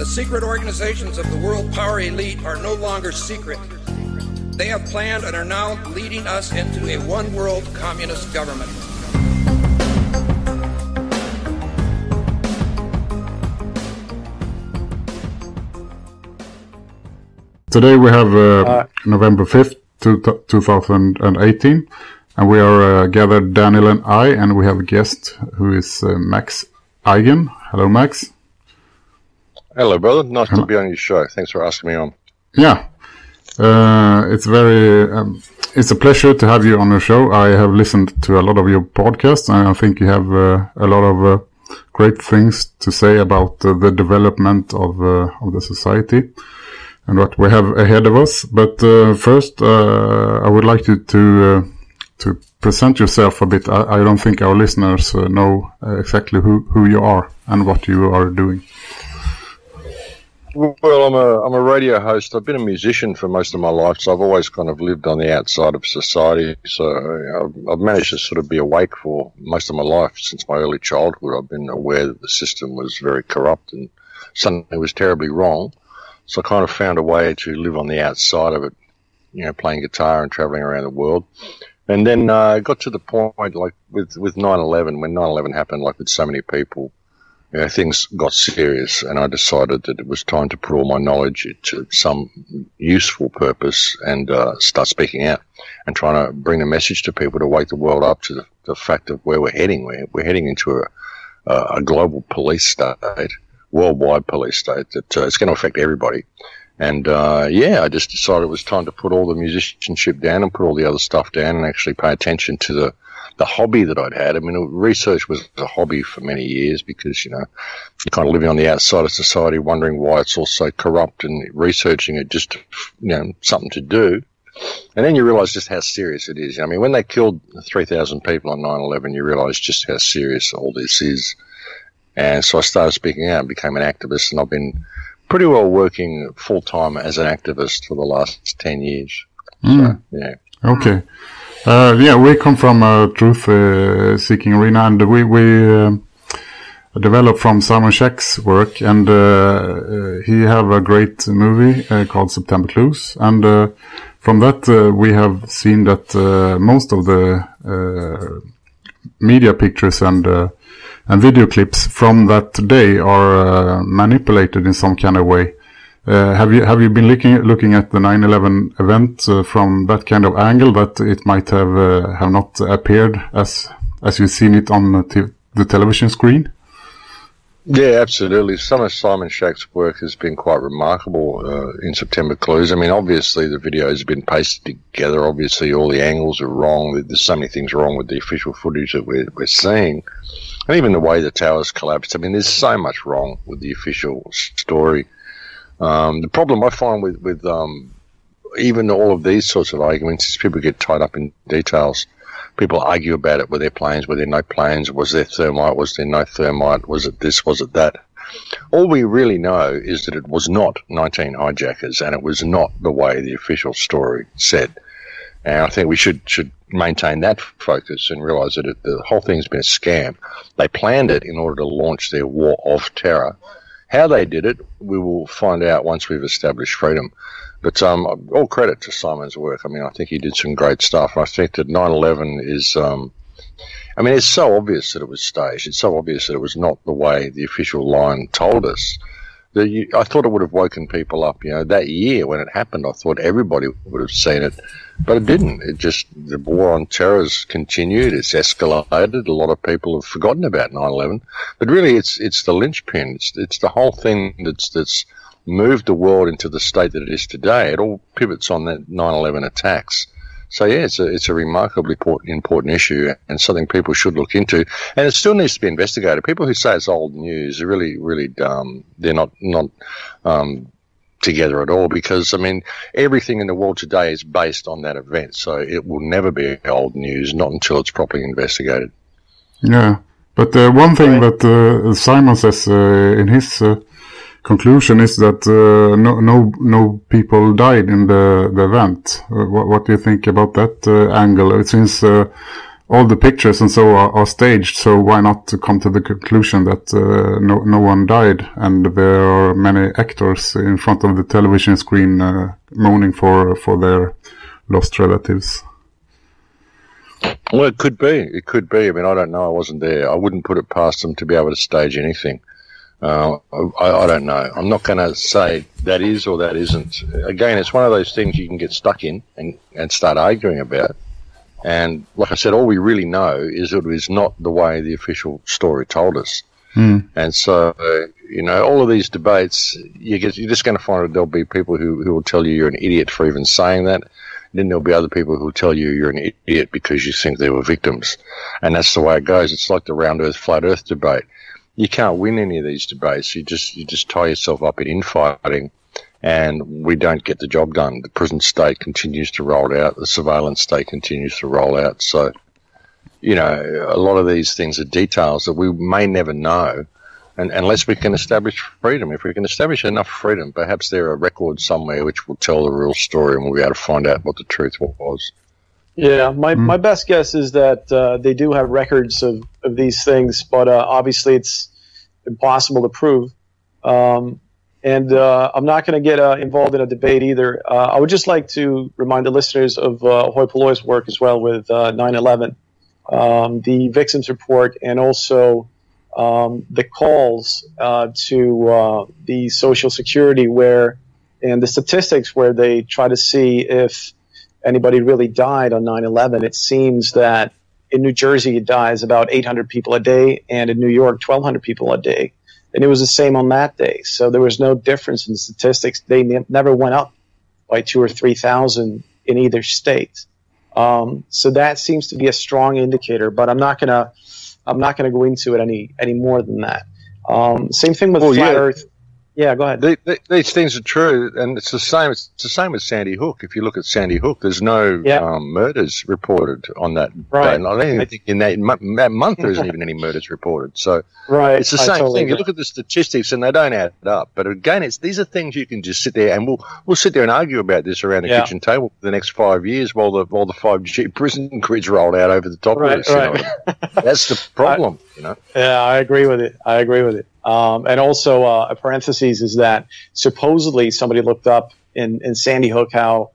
The secret organizations of the world power elite are no longer secret. They have planned and are now leading us into a one world communist government. Today we have uh, November 5th, two, 2018, and we are uh, gathered, Daniel and I, and we have a guest who is uh, Max Igan. Hello, Max. Hello, brother. Nice Hello. to be on your show. Thanks for asking me on. Yeah, uh, it's very, um, it's a pleasure to have you on the show. I have listened to a lot of your podcasts, and I think you have uh, a lot of uh, great things to say about the development of of the society and what we have ahead of us. But uh, first, uh, I would like you to uh, to present yourself a bit. I, I don't think our listeners uh, know uh, exactly who, who you are and what you are doing. Well, I'm a I'm a radio host. I've been a musician for most of my life, so I've always kind of lived on the outside of society. So I've, I've managed to sort of be awake for most of my life since my early childhood. I've been aware that the system was very corrupt and something was terribly wrong. So I kind of found a way to live on the outside of it, you know, playing guitar and traveling around the world. And then uh, I got to the point, like with with 9/11, when 9/11 happened, like with so many people, you know, things got serious, and I decided that it was time to put all my knowledge to some useful purpose and uh, start speaking out and trying to bring a message to people to wake the world up to the, the fact of where we're heading. We're, we're heading into a, a global police state worldwide police state that uh, it's going to affect everybody. And uh, yeah, I just decided it was time to put all the musicianship down and put all the other stuff down and actually pay attention to the the hobby that I'd had. I mean, research was a hobby for many years because you know you're kind of living on the outside of society, wondering why it's all so corrupt, and researching it just you know something to do. And then you realize just how serious it is. I mean, when they killed 3,000 people on 9/11, you realize just how serious all this is. And so I started speaking out and became an activist, and I've been pretty well working full time as an activist for the last 10 years. Mm. So, yeah. Okay. Uh, yeah, we come from a truth uh, seeking arena, and we, we uh, developed from Simon Shack's work, and uh, uh, he have a great movie called September Clues, and from that we have seen that most of the media pictures and and video clips from that day are manipulated in some kind of way. Uh, have you have you been looking looking at the 9/11 event uh, from that kind of angle that it might have uh, have not appeared as as you've seen it on the, television screen? Yeah, absolutely. Some of Simon Shack's work has been quite remarkable uh, in September Clues. I mean, obviously the videos have been pasted together. Obviously, all the angles are wrong. There's so many things wrong with the official footage that we're, we're seeing and even the way the towers collapsed. I mean, there's so much wrong with the official story. Um, the problem I find with with um, even all of these sorts of arguments is people get tied up in details. People argue about it. Were there planes? Were there no planes? Was there thermite? Was there no thermite? Was it this? Was it that? All we really know is that it was not 19 hijackers, and it was not the way the official story said. And I think we should should maintain that focus and realize that it, the whole thing's been a scam. They planned it in order to launch their war of terror. How they did it, we will find out once we've established freedom. But um, all credit to Simon's work. I mean, I think he did some great stuff. I think that 9/11 is. Um, I mean, it's so obvious that it was staged. It's so obvious that it was not the way the official line told us. That I thought it would have woken people up. You know, that year when it happened, I thought everybody would have seen it but it didn't. It just, the war on terror has continued. It's escalated. A lot of people have forgotten about 9-11. But really, it's, it's the linchpin. It's, it's the whole thing that's, that's moved the world into the state that it is today. It all pivots on that 9-11 attacks. So yeah, it's a it's a remarkably important issue and something people should look into. And it still needs to be investigated. People who say it's old news are really really dumb. They're not not um, together at all because I mean everything in the world today is based on that event. So it will never be old news, not until it's properly investigated. Yeah, but uh, one thing right. that uh, Simon says uh, in his uh, conclusion is that uh, no, no, no people died in the, the event. Uh, what, what, do you think about that uh, angle? Since uh, all the pictures and so are, are, staged, so why not to come to the conclusion that uh, no, no one died and there are many actors in front of the television screen uh, mourning for for their lost relatives? Well, it could be. It could be. I mean, I don't know. I wasn't there. I wouldn't put it past them to be able to stage anything. Uh, I, I, don't know. I'm not going to say that is or that isn't. Again, it's one of those things you can get stuck in and, and start arguing about. And like I said, all we really know is it is not the way the official story told us. Mm. And so, you know, all of these debates, you get, you're just going to find that there'll be people who, who will tell you you're an idiot for even saying that. Then there'll be other people who will tell you you're an idiot because you think they were victims. And that's the way it goes. It's like the round earth, flat earth debate you can't win any of these debates. You just you just tie yourself up in infighting, and we don't get the job done. The prison state continues to roll out. The surveillance state continues to roll out. So, you know, a lot of these things are details that we may never know. And unless we can establish freedom, if we can establish enough freedom, perhaps there are records somewhere which will tell the real story and we'll be able to find out what the truth was. Yeah, my, mm. my best guess is that uh, they do have records of, of these things, but uh, obviously it's impossible to prove. Um, and uh, I'm not going to get uh, involved in a debate either. Uh, I would just like to remind the listeners of uh, Polloi's work as well with 9/11, um, the victims report, and also um, the calls to the Social Security where and the statistics where they try to see if anybody really died on 9 11. It seems that in New Jersey, it dies about 800 people a day, and in New York, 1,200 people a day. And it was the same on that day. So there was no difference in the statistics. They ne- never went up by two or 3,000 in either state. Um, so that seems to be a strong indicator, but I'm not gonna I'm not gonna go into it any any more than that. Um, same thing with well, flat yeah. Earth. Yeah, go ahead. these things are true, and it's the same. It's the same with Sandy Hook. If you look at Sandy Hook, there's no um, murders reported on that right. day. I don't even think in that, that month there isn't even any murders reported. So right. it's the same totally thing. Agree. You look at the statistics, and they don't add up. But again, it's these are things you can just sit there and we'll we'll sit there and argue about this around the yeah. kitchen table for the next five years while the while the five G prison grids rolled out over the top right, of us. Right. You know? That's the problem. I, you know. Yeah, I agree with it. I agree with it. Um, and also, uh, a parenthesis is that supposedly somebody looked up in, in Sandy Hook how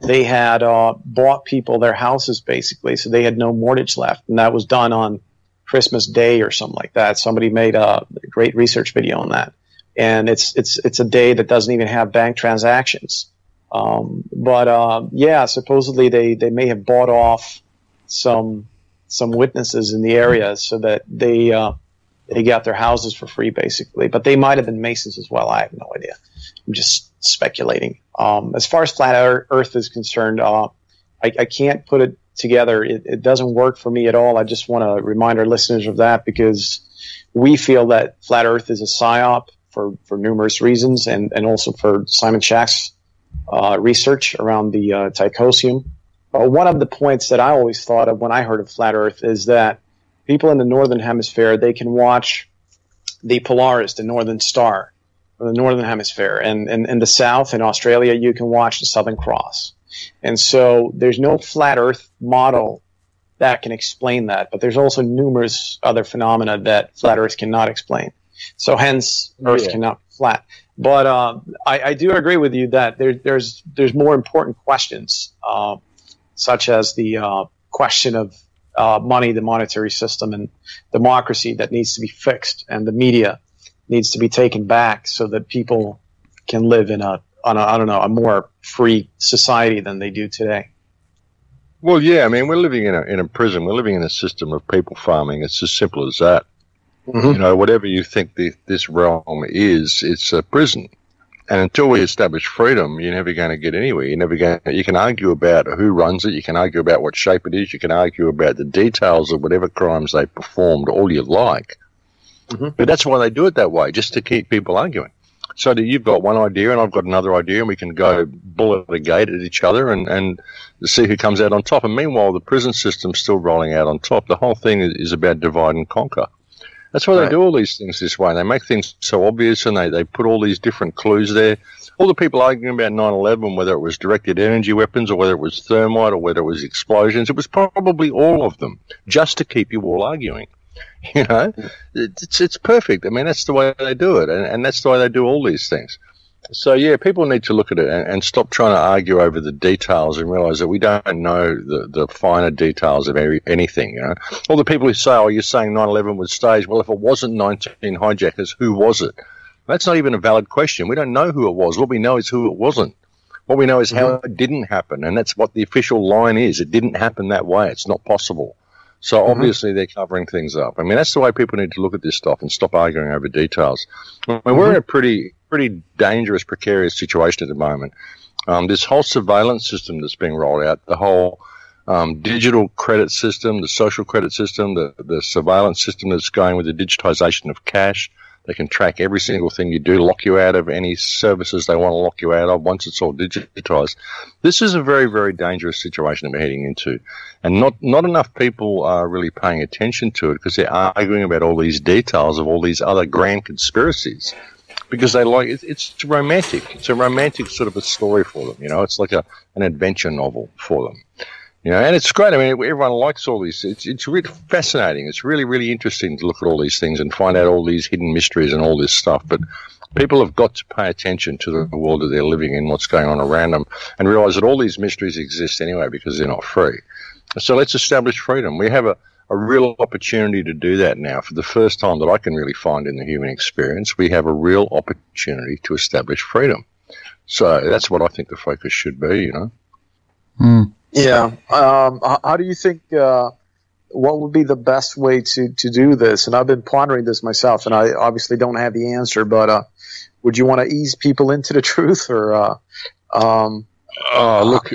they had uh, bought people their houses basically, so they had no mortgage left, and that was done on Christmas Day or something like that. Somebody made a great research video on that, and it's it's it's a day that doesn't even have bank transactions. Um, but uh, yeah, supposedly they they may have bought off some some witnesses in the area so that they uh, they got their houses for free, basically. But they might have been Masons as well. I have no idea. I'm just speculating. Um, as far as flat Earth is concerned, uh, I, I, can't put it together. It, it, doesn't work for me at all. I just want to remind our listeners of that because we feel that flat Earth is a psyop for, for numerous reasons, and, and also for Simon Shack's uh, research around the uh, Tychosium. Uh, one of the points that I always thought of when I heard of flat Earth is that people in the northern hemisphere they can watch the Polaris, the Northern Star, the northern hemisphere, and, and in the south in Australia you can watch the Southern Cross. And so there's no flat Earth model that can explain that, but there's also numerous other phenomena that flat Earth cannot explain. So hence Earth yeah. cannot be flat. But uh, I, I, do agree with you that there, there's there's more important questions, uh, such as the uh, question of uh, money, the monetary system, and democracy that needs to be fixed, and the media needs to be taken back so that people can live in a, on a I don't know, a more free society than they do today. Well, yeah, I mean, we're living in a in a prison. We're living in a system of people farming. It's as simple as that. Mm-hmm. You know, whatever you think the, this realm is, it's a prison, And until we establish freedom, you're never going to get anywhere. You're never going. You can argue about who runs it. You can argue about what shape it is. You can argue about the details of whatever crimes they performed, all you like. Mm-hmm. But that's why they do it that way, just to keep people arguing. So that you've got one idea and I've got another idea, and we can go bullet a gate at each other and, and see who comes out on top. And meanwhile, the prison system's still rolling out on top. The whole thing is about divide and conquer. That's why right. they do all these things this way. They make things so obvious and they, they put all these different clues there. All the people arguing about 9 11, whether it was directed energy weapons or whether it was thermite or whether it was explosions, it was probably all of them just to keep you all arguing. You know, it's, it's perfect. I mean, that's the way they do it. And, and that's the way they do all these things. So yeah, people need to look at it and, and, stop trying to argue over the details and realize that we don't know the, the finer details of every, anything. You know, all the people who say, "Oh, you're saying 9/11 was staged." Well, if it wasn't 19 hijackers, who was it? That's not even a valid question. We don't know who it was. What we know is who it wasn't. What we know is how mm-hmm. it didn't happen, and that's what the official line is. It didn't happen that way. It's not possible. So mm-hmm. obviously they're covering things up. I mean, that's the way people need to look at this stuff and stop arguing over details. I mean, mm-hmm. we're in a pretty, pretty dangerous, precarious situation at the moment. Um, this whole surveillance system that's being rolled out, the whole um, digital credit system, the social credit system, the, the surveillance system that's going with the digitization of cash, they can track every single thing you do, lock you out of any services they want to lock you out of once it's all digitized. This is a very, very dangerous situation that we're heading into. And not, not enough people are really paying attention to it because they're arguing about all these details of all these other grand conspiracies. Because they like it, it's romantic. It's a romantic sort of a story for them. You know, it's like a an adventure novel for them. You know, and it's great. I mean, everyone likes all these. It's it's really fascinating. It's really really interesting to look at all these things and find out all these hidden mysteries and all this stuff. But people have got to pay attention to the world that they're living in, what's going on around them, and realize that all these mysteries exist anyway because they're not free. So let's establish freedom. We have a, a real opportunity to do that now. For the first time that I can really find in the human experience, we have a real opportunity to establish freedom. So that's what I think the focus should be. You know. Mm. Yeah. Um, how do you think? Uh, what would be the best way to to do this? And I've been pondering this myself, and I obviously don't have the answer. But uh, would you want to ease people into the truth, or? Uh, um, oh, look.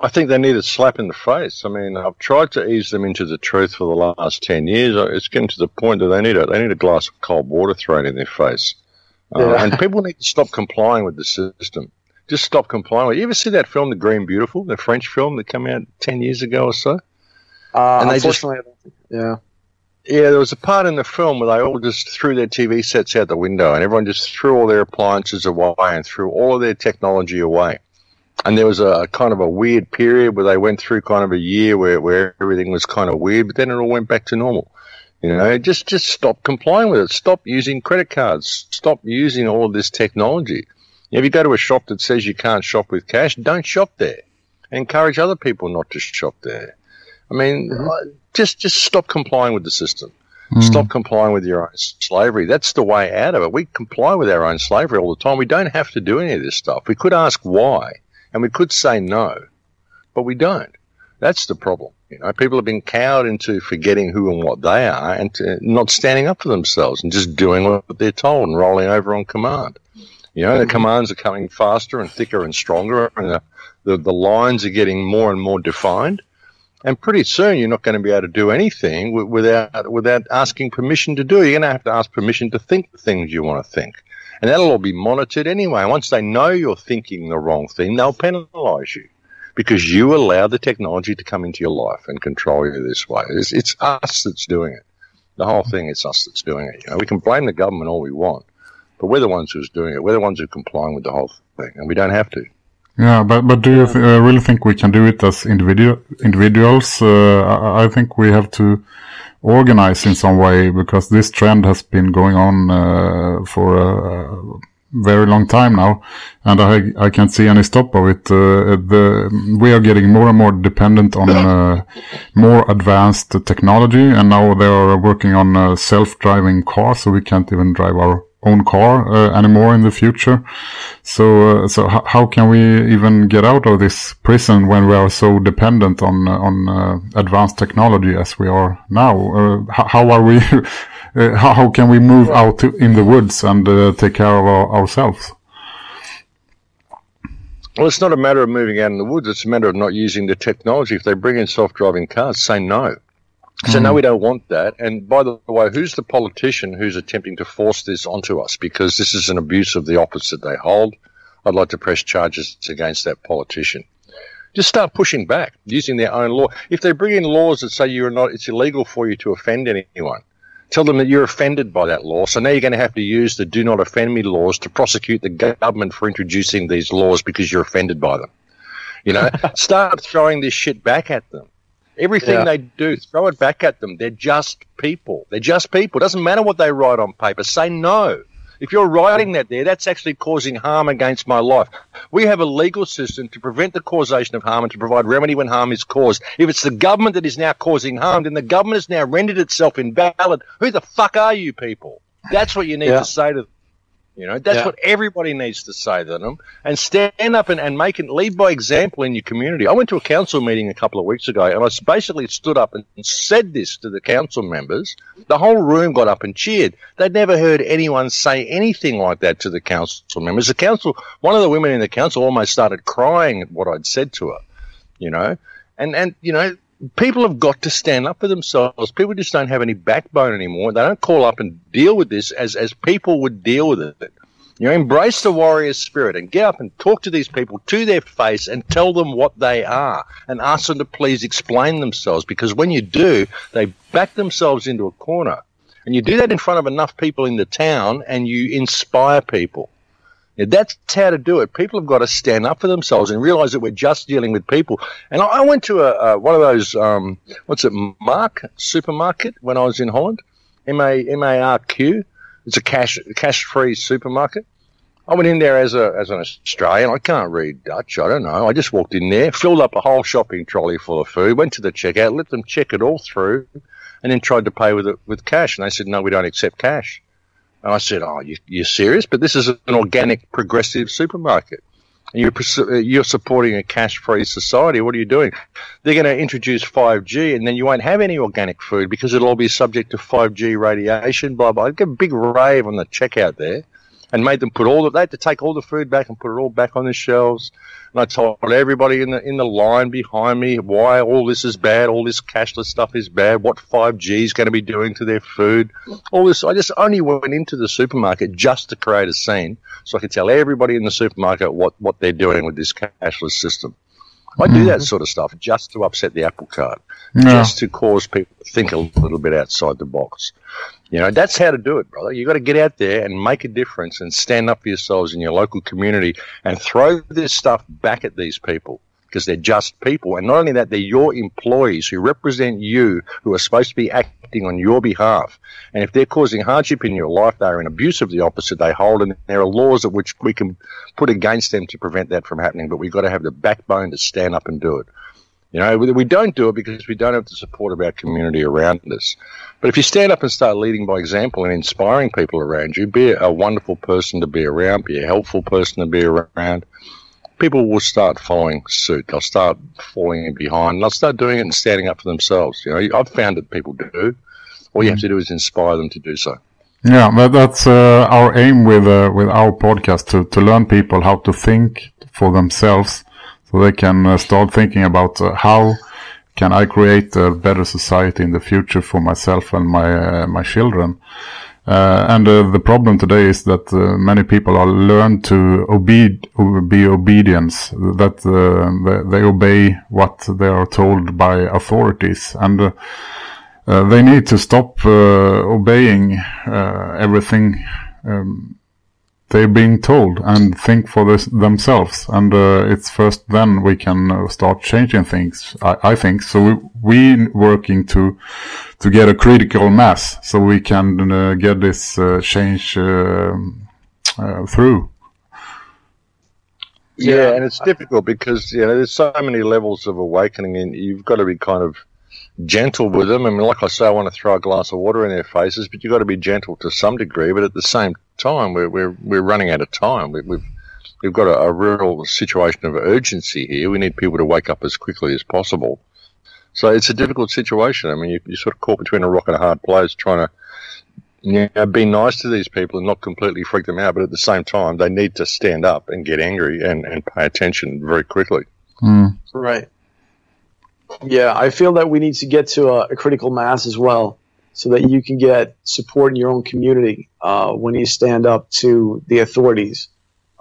I think they need a slap in the face. I mean, I've tried to ease them into the truth for the last ten years. It's getting to the point that they need a they need a glass of cold water thrown in their face, uh, and people need to stop complying with the system just stop complying with. You ever see that film, The Green Beautiful, the French film that came out ten years ago or so? Uh, and they unfortunately, just, yeah, yeah. There was a part in the film where they all just threw their TV sets out the window, and everyone just threw all their appliances away and threw all of their technology away. And there was a kind of a weird period where they went through kind of a year where, where everything was kind of weird, but then it all went back to normal. You know, just just stop complying with it. Stop using credit cards. Stop using all of this technology. If you go to a shop that says you can't shop with cash, don't shop there. Encourage other people not to shop there. I mean, mm-hmm. just just stop complying with the system. Mm. Stop complying with your own slavery. That's the way out of it. We comply with our own slavery all the time. We don't have to do any of this stuff. We could ask why, and we could say no, but we don't. That's the problem. You know, people have been cowed into forgetting who and what they are and not standing up for themselves and just doing what they're told and rolling over on command. You know, the mm-hmm. commands are coming faster and thicker and stronger, and the, the, the lines are getting more and more defined. And pretty soon, you're not going to be able to do anything without without asking permission to do. You're going to have to ask permission to think the things you want to think, and that'll all be monitored anyway. Once they know you're thinking the wrong thing, they'll penalise you because you allow the technology to come into your life and control you this way. It's, it's us that's doing it. The whole thing, it's us that's doing it. You know, we can blame the government all we want, but we're the ones who's doing it. We're the ones who are complying with the whole thing, and we don't have to. Yeah, but but do you th uh, really think we can do it as individual individuals? Uh, I, I, think we have to organize in some way because this trend has been going on uh, for a very long time now, and I I can't see any stop of it. Uh, the we are getting more and more dependent on uh, more advanced technology, and now they are working on uh, self-driving cars, so we can't even drive our own car uh, anymore in the future. So, uh, so how can we even get out of this prison when we are so dependent on uh, on uh, advanced technology as we are now? Uh, how, how, are we? how, how, can we move out to, in the woods and take care of our, ourselves? Well, it's not a matter of moving out in the woods. It's a matter of not using the technology. If they bring in self-driving cars, say no. So mm. no, we don't want that. And by the way, who's the politician who's attempting to force this onto us? Because this is an abuse of the office that they hold. I'd like to press charges against that politician. Just start pushing back using their own law. If they bring in laws that say you're not, it's illegal for you to offend anyone. Tell them that you're offended by that law. So now you're going to have to use the do not offend me laws to prosecute the government for introducing these laws because you're offended by them. You know, start throwing this shit back at them. Everything yeah. they do, throw it back at them. They're just people. They're just people. It doesn't matter what they write on paper. Say no. If you're writing that there, that's actually causing harm against my life. We have a legal system to prevent the causation of harm and to provide remedy when harm is caused. If it's the government that is now causing harm, then the government has now rendered itself invalid. Who the fuck are you people? That's what you need yeah. to say to them. You know, that's yeah. what everybody needs to say to them and stand up and, and make it lead by example in your community. I went to a council meeting a couple of weeks ago and I basically stood up and said this to the council members. The whole room got up and cheered. They'd never heard anyone say anything like that to the council members. The council, one of the women in the council almost started crying at what I'd said to her, you know, and, and, you know, people have got to stand up for themselves. People just don't have any backbone anymore. They don't call up and deal with this as, as people would deal with it. You know, embrace the warrior spirit and get up and talk to these people to their face and tell them what they are and ask them to please explain themselves because when you do, they back themselves into a corner. And you do that in front of enough people in the town and you inspire people. Yeah, that's how to do it. People have got to stand up for themselves and realize that we're just dealing with people. And I, I went to a, a, one of those, um, what's it, Marqt supermarket when I was in Holland, M A M A R Q. It's a cash cash free supermarket. I went in there as a as an Australian. I can't read Dutch. I don't know. I just walked in there, filled up a whole shopping trolley full of food, went to the checkout, let them check it all through, and then tried to pay with it with cash. And they said, "No, we don't accept cash." And I said, "Oh, you, you're serious? But this is an organic, progressive supermarket, you're uh, you're supporting a cash-free society. What are you doing? They're going to introduce 5G, and then you won't have any organic food because it'll all be subject to 5G radiation. Blah blah. I get a big rave on the checkout there." And made them put all the, they had to take all the food back and put it all back on the shelves. And I told everybody in the in the line behind me why all this is bad, all this cashless stuff is bad, what 5G is going to be doing to their food, all this. I just only went into the supermarket just to create a scene, so I could tell everybody in the supermarket what what they're doing with this cashless system. I do that mm-hmm. sort of stuff just to upset the apple cart, just to cause people to think a little bit outside the box. You know, that's how to do it, brother. You've got to get out there and make a difference and stand up for yourselves in your local community and throw this stuff back at these people because they're just people. And not only that, they're your employees who represent you, who are supposed to be acting on your behalf. And if they're causing hardship in your life, they're an abuse of the office that they hold. And there are laws at which we can put against them to prevent that from happening. But we've got to have the backbone to stand up and do it. You know, we don't do it because we don't have the support of our community around us. But if you stand up and start leading by example and inspiring people around you, be a wonderful person to be around, be a helpful person to be around, people will start following suit. They'll start falling in behind. They'll start doing it and standing up for themselves. You know, I've found that people do. All you have to do is inspire them to do so. Yeah, that, that's uh, our aim with uh, with our podcast to to learn people how to think for themselves so they can uh, start thinking about uh, how can I create a better society in the future for myself and my uh, my children. Uh, and uh, the problem today is that uh, many people are learned to obe- be obedience, that they, they, obey what they are told by authorities, and they need to stop obeying everything um, they're being told and think for this, themselves. And uh, it's first then we can uh, start changing things. I, I think so. We, we working to to get a critical mass so we can uh, get this uh, change uh, uh, through. Yeah, and it's difficult because you know there's so many levels of awakening, and you've got to be kind of gentle with them. I mean, like I say, I want to throw a glass of water in their faces, but you've got to be gentle to some degree. But at the same time, we're we're, we're running out of time. We, we've we've got a, a, real situation of urgency here. We need people to wake up as quickly as possible. So it's a difficult situation. I mean, you, you're sort of caught between a rock and a hard place, trying to Yeah, be nice to these people and not completely freak them out, but at the same time, they need to stand up and get angry and, and pay attention very quickly. Mm. Right. Yeah, I feel that we need to get to a, a critical mass as well, so that you can get support in your own community uh, when you stand up to the authorities.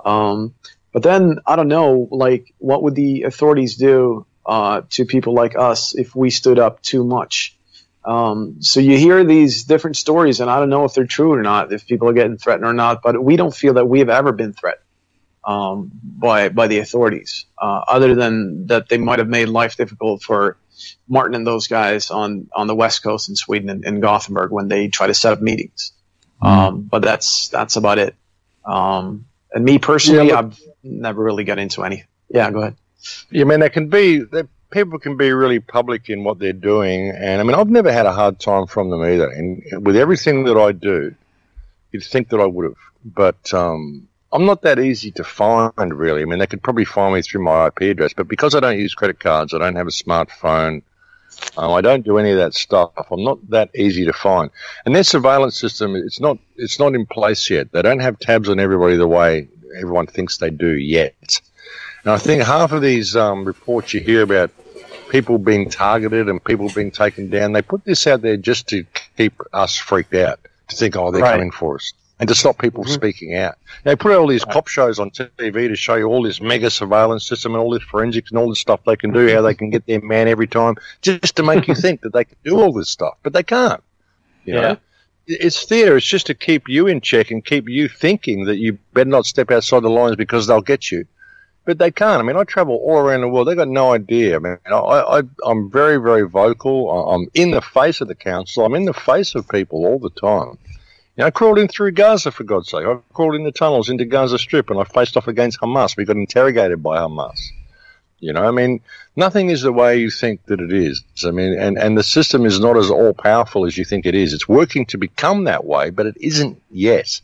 Um, but then I don't know, like, what would the authorities do uh, to people like us if we stood up too much? Um, so you hear these different stories, and I don't know if they're true or not, if people are getting threatened or not. But we don't feel that we have ever been threatened um, by by the authorities, uh, other than that they might have made life difficult for Martin and those guys on on the west coast in Sweden and in Gothenburg when they try to set up meetings. Um, but that's that's about it. Um, and me personally, Yeah, I've never really got into any. Yeah, go ahead. Yeah, I mean, they can be, they, people can be really public in what they're doing. And I mean, I've never had a hard time from them either. And with everything that I do, you'd think that I would have. But um, I'm not that easy to find, really. I mean, they could probably find me through my IP address. But because I don't use credit cards, I don't have a smartphone, um, I don't do any of that stuff. I'm not that easy to find. And their surveillance system, it's not, it's not in place yet. They don't have tabs on everybody the way everyone thinks they do yet. And I think half of these um, reports you hear about people being targeted and people being taken down, they put this out there just to keep us freaked out, to think, oh, they're Right. coming for us, and to stop people mm-hmm. speaking out. They put all these cop shows on TV to show you all this mega surveillance system and all this forensics and all this stuff they can do, how they can get their man every time, just to make you think that they can do all this stuff, but they can't. You know? Yeah. It's theatre. It's just to keep you in check and keep you thinking that you better not step outside the lines because they'll get you. But they can't. I mean, I travel all around the world. They've got no idea. I mean, I, I, I'm very, very vocal. I'm in the face of the council. I'm in the face of people all the time. You know, I crawled in through Gaza, for God's sake. I crawled in the tunnels into Gaza Strip and I faced off against Hamas. We got interrogated by Hamas. You know, I mean, nothing is the way you think that it is. I mean, and, and the system is not as all powerful as you think it is. It's working to become that way, but it isn't yet.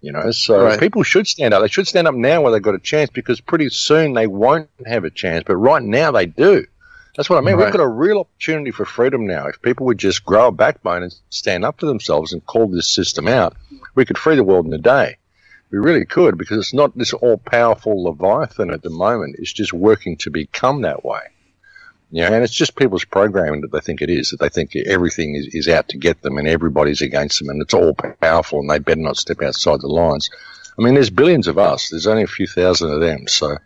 You know, so Right. people should stand up. They should stand up now while they've got a chance because pretty soon they won't have a chance. But right now they do. That's what I mean. Right. We've got a real opportunity for freedom now. If people would just grow a backbone and stand up for themselves and call this system out, we could free the world in a day. We really could because it's not this all powerful Leviathan at the moment. It's just working to become that way. You know, and it's just people's programming that they think it is, that they think everything is, is out to get them and everybody's against them and it's all powerful and they better not step outside the lines. I mean, there's billions of us. There's only a few thousand of them. So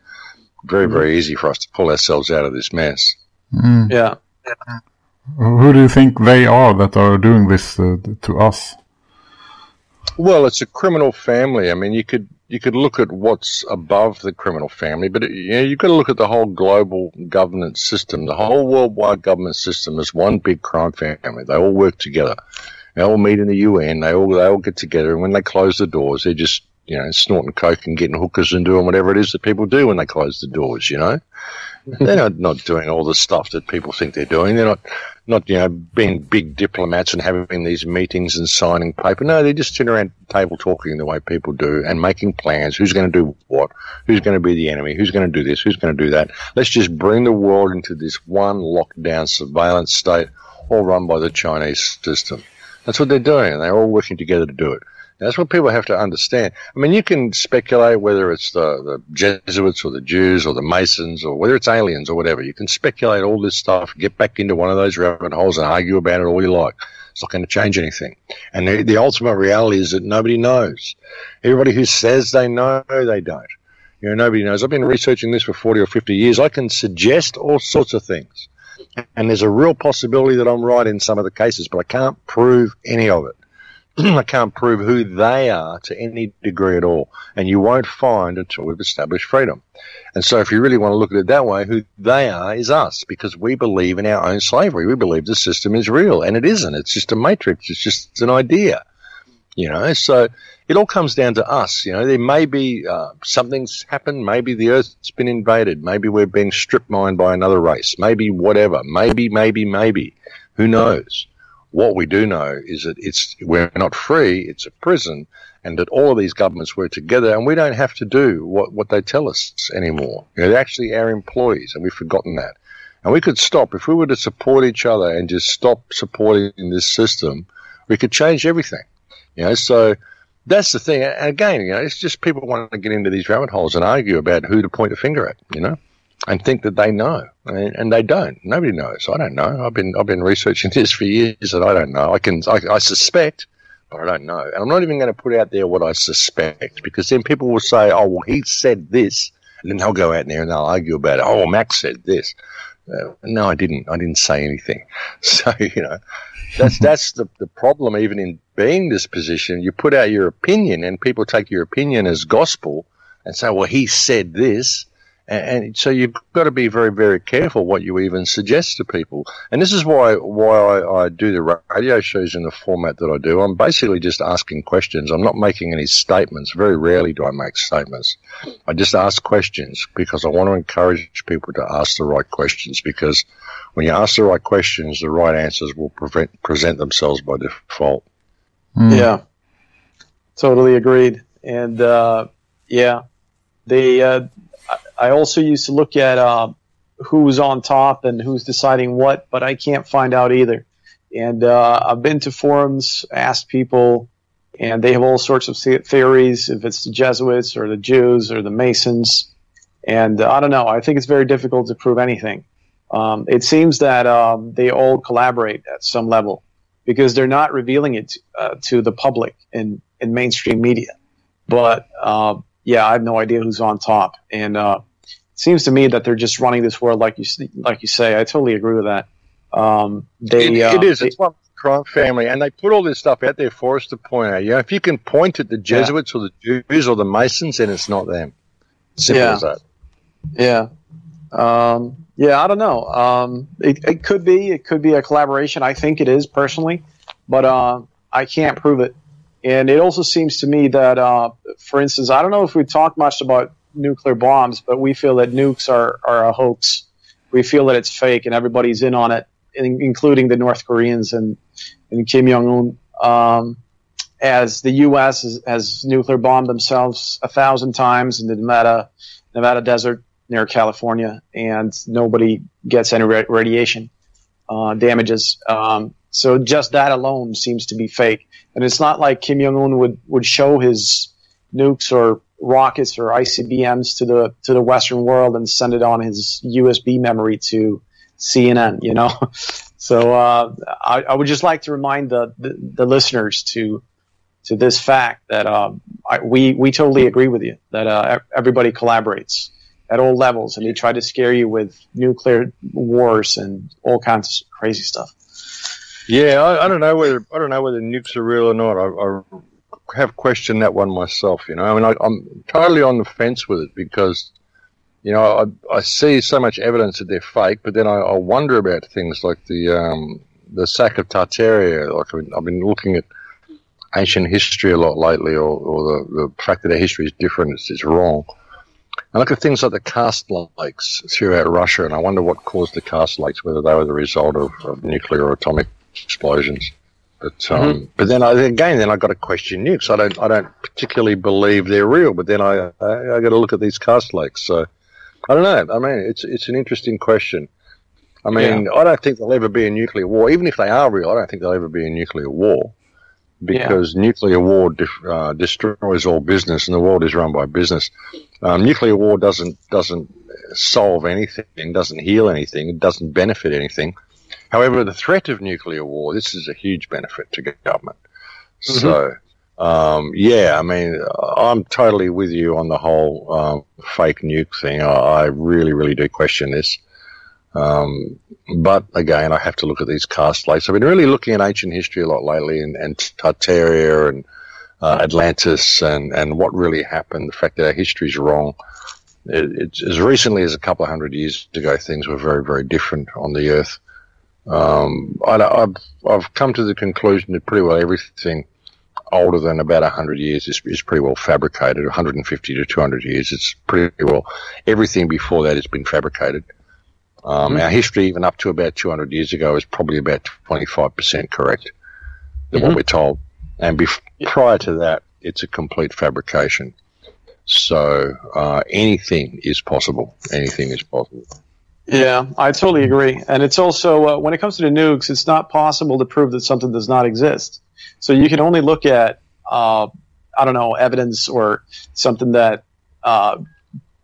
very, very mm-hmm. easy for us to pull ourselves out of this mess. Mm. Yeah. Who do you think they are that are doing this uh, to us? Well, it's a criminal family. I mean, you could you could look at what's above the criminal family, but you know, you've got to look at the whole global governance system. The whole worldwide government system is one big crime family. They all work together. They all meet in the UN. They all they all get together, and when they close the doors, they're just you know snorting coke and getting hookers and doing whatever it is that people do when they close the doors. You know, they're not not doing all the stuff that people think they're doing. They're not not you know being big diplomats and having these meetings and signing paper. No, they're just sitting around the table talking the way people do and making plans. Who's going to do what? Who's going to be the enemy? Who's going to do this? Who's going to do that? Let's just bring the world into this one lockdown surveillance state, all run by the Chinese system. That's what they're doing, and they're all working together to do it. That's what people have to understand. I mean, you can speculate whether it's the, the Jesuits or the Jews or the Masons or whether it's aliens or whatever. You can speculate all this stuff, get back into one of those rabbit holes and argue about it all you like. It's not going to change anything. And the, the ultimate reality is that nobody knows. Everybody who says they know, they don't. You know, nobody knows. I've been researching this for 40 or 50 years. I can suggest all sorts of things. And there's a real possibility that I'm right in some of the cases, but I can't prove any of it. I can't prove who they are to any degree at all. And you won't find until we've established freedom. And so if you really want to look at it that way, who they are is us because we believe in our own slavery. We believe the system is real and it isn't. It's just a matrix. It's just an idea. You know, so it all comes down to us. You know, there may be uh, something's happened. Maybe the Earth's been invaded. Maybe we're being strip mined by another race. Maybe whatever. Maybe, maybe, maybe. Who knows? What we do know is that it's we're not free. It's a prison, and that all of these governments work together, and we don't have to do what what they tell us anymore. You know, they're actually our employees, and we've forgotten that. And we could stop if we were to support each other and just stop supporting this system. We could change everything. You know, so that's the thing. And again, you know, it's just people want to get into these rabbit holes and argue about who to point a finger at, you know, and think that they know, and, and they don't. Nobody knows. I don't know. I've been I've been researching this for years, and I don't know. I can I, I suspect, but I don't know. And I'm not even going to put out there what I suspect because then people will say, "Oh, well, he said this," and then they'll go out there and they'll argue about it. Oh, Max said this. Uh, no, I didn't. I didn't say anything. So you know, that's that's the the problem. Even in being this position, you put out your opinion, and people take your opinion as gospel and say, "Well, he said this." And, and so you've got to be very, very careful what you even suggest to people. And this is why why I, I, do the radio shows in the format that I do. I'm basically just asking questions. I'm not making any statements. Very rarely do I make statements. I just ask questions because I want to encourage people to ask the right questions. Because when you ask the right questions, the right answers will prevent, present themselves by default. Mm. Yeah, totally agreed. And uh, yeah, the uh, I also used to look at uh, who's on top and who's deciding what, but I can't find out either. And uh, I've been to forums, asked people, and they have all sorts of theories if it's the Jesuits or the Jews or the Masons. And uh, I don't know. I think it's very difficult to prove anything. Um, it seems that um, they all collaborate at some level because they're not revealing it uh, to the public in, in mainstream media. But uh, yeah, I have no idea who's on top. And uh, it seems to me that they're just running this world, like you like you say. I totally agree with that. Um, they, it, uh, it is. They, it's one Trump family, and they put all this stuff out there for us to point out. You know, if you can point at the Jesuits yeah. or the Jews or the Masons, then it's not them. Simple yeah. as that. Yeah. Um, yeah, I don't know. Um, it, it, could be. It could be a collaboration. I think it is personally, but uh, I can't prove it. And it also seems to me that, uh, for instance, I don't know if we talk much about nuclear bombs, but we feel that nukes are, are a hoax. We feel that it's fake, and everybody's in on it, including the North Koreans and, and Kim Jong Un. Um, as the U.S. Has, has, nuclear bombed themselves a thousand times in the Nevada Nevada desert near California, and nobody gets any radiation uh, damages. Um, so just that alone seems to be fake. And it's not like Kim Jong Un would, would show his nukes or rockets or ICBMs to the to the Western world and send it on his USB memory to CNN. You know, so uh, I, I, would just like to remind the, the, the listeners to to this fact that uh, I, we we totally agree with you that uh, everybody collaborates at all levels and they try to scare you with nuclear wars and all kinds of crazy stuff. Yeah, I, I, don't know whether I don't know whether nukes are real or not. I, I have questioned that one myself. You know, I mean, I, am totally on the fence with it because, you know, I, I see so much evidence that they're fake, but then I, I wonder about things like the um, the sack of Tartaria. Like I've been, I've been looking at ancient history a lot lately, or, or the, the fact that our history is different It's, is wrong. I look at things like the karst lakes throughout Russia, and I wonder what caused the karst lakes, whether they were the result of, of nuclear or atomic explosions. But um, mm-hmm. but then I, again, then I got to question nukes. I don't I don't particularly believe they're real. But then I I, I got to look at these karst lakes. So I don't know. I mean, it's it's an interesting question. I mean, yeah. I don't think there'll ever be a nuclear war. Even if they are real, I don't think there'll ever be a nuclear war because yeah. nuclear war dif- uh, destroys all business, and the world is run by business. Um, nuclear war doesn't doesn't solve anything, doesn't heal anything, doesn't benefit anything. However, the threat of nuclear war, this is a huge benefit to government. Mm-hmm. So, um, yeah, I mean, I'm totally with you on the whole um, fake nuke thing. I, I, really, really do question this. Um, but again, I have to look at these lakes. I've been really looking at ancient history a lot lately, and, and Tartaria and uh, Atlantis, and, and what really happened. The fact that our history is wrong. It, it's as recently as a couple of hundred years ago, things were very, very different on the Earth. Um, I, have I've come to the conclusion that pretty well everything older than about 100 years is, is pretty well fabricated, 150 to 200 years. It's pretty well, everything before that has been fabricated. Um, mm-hmm. Our history, even up to about 200 years ago, is probably about 25% correct than mm-hmm. what we're told. And bef- prior to that, it's a complete fabrication. So uh, anything is possible. Anything is possible. Yeah, I totally agree. And it's also, uh, when it comes to the nukes, it's not possible to prove that something does not exist. So you can only look at uh, I don't know, evidence or something that, uh,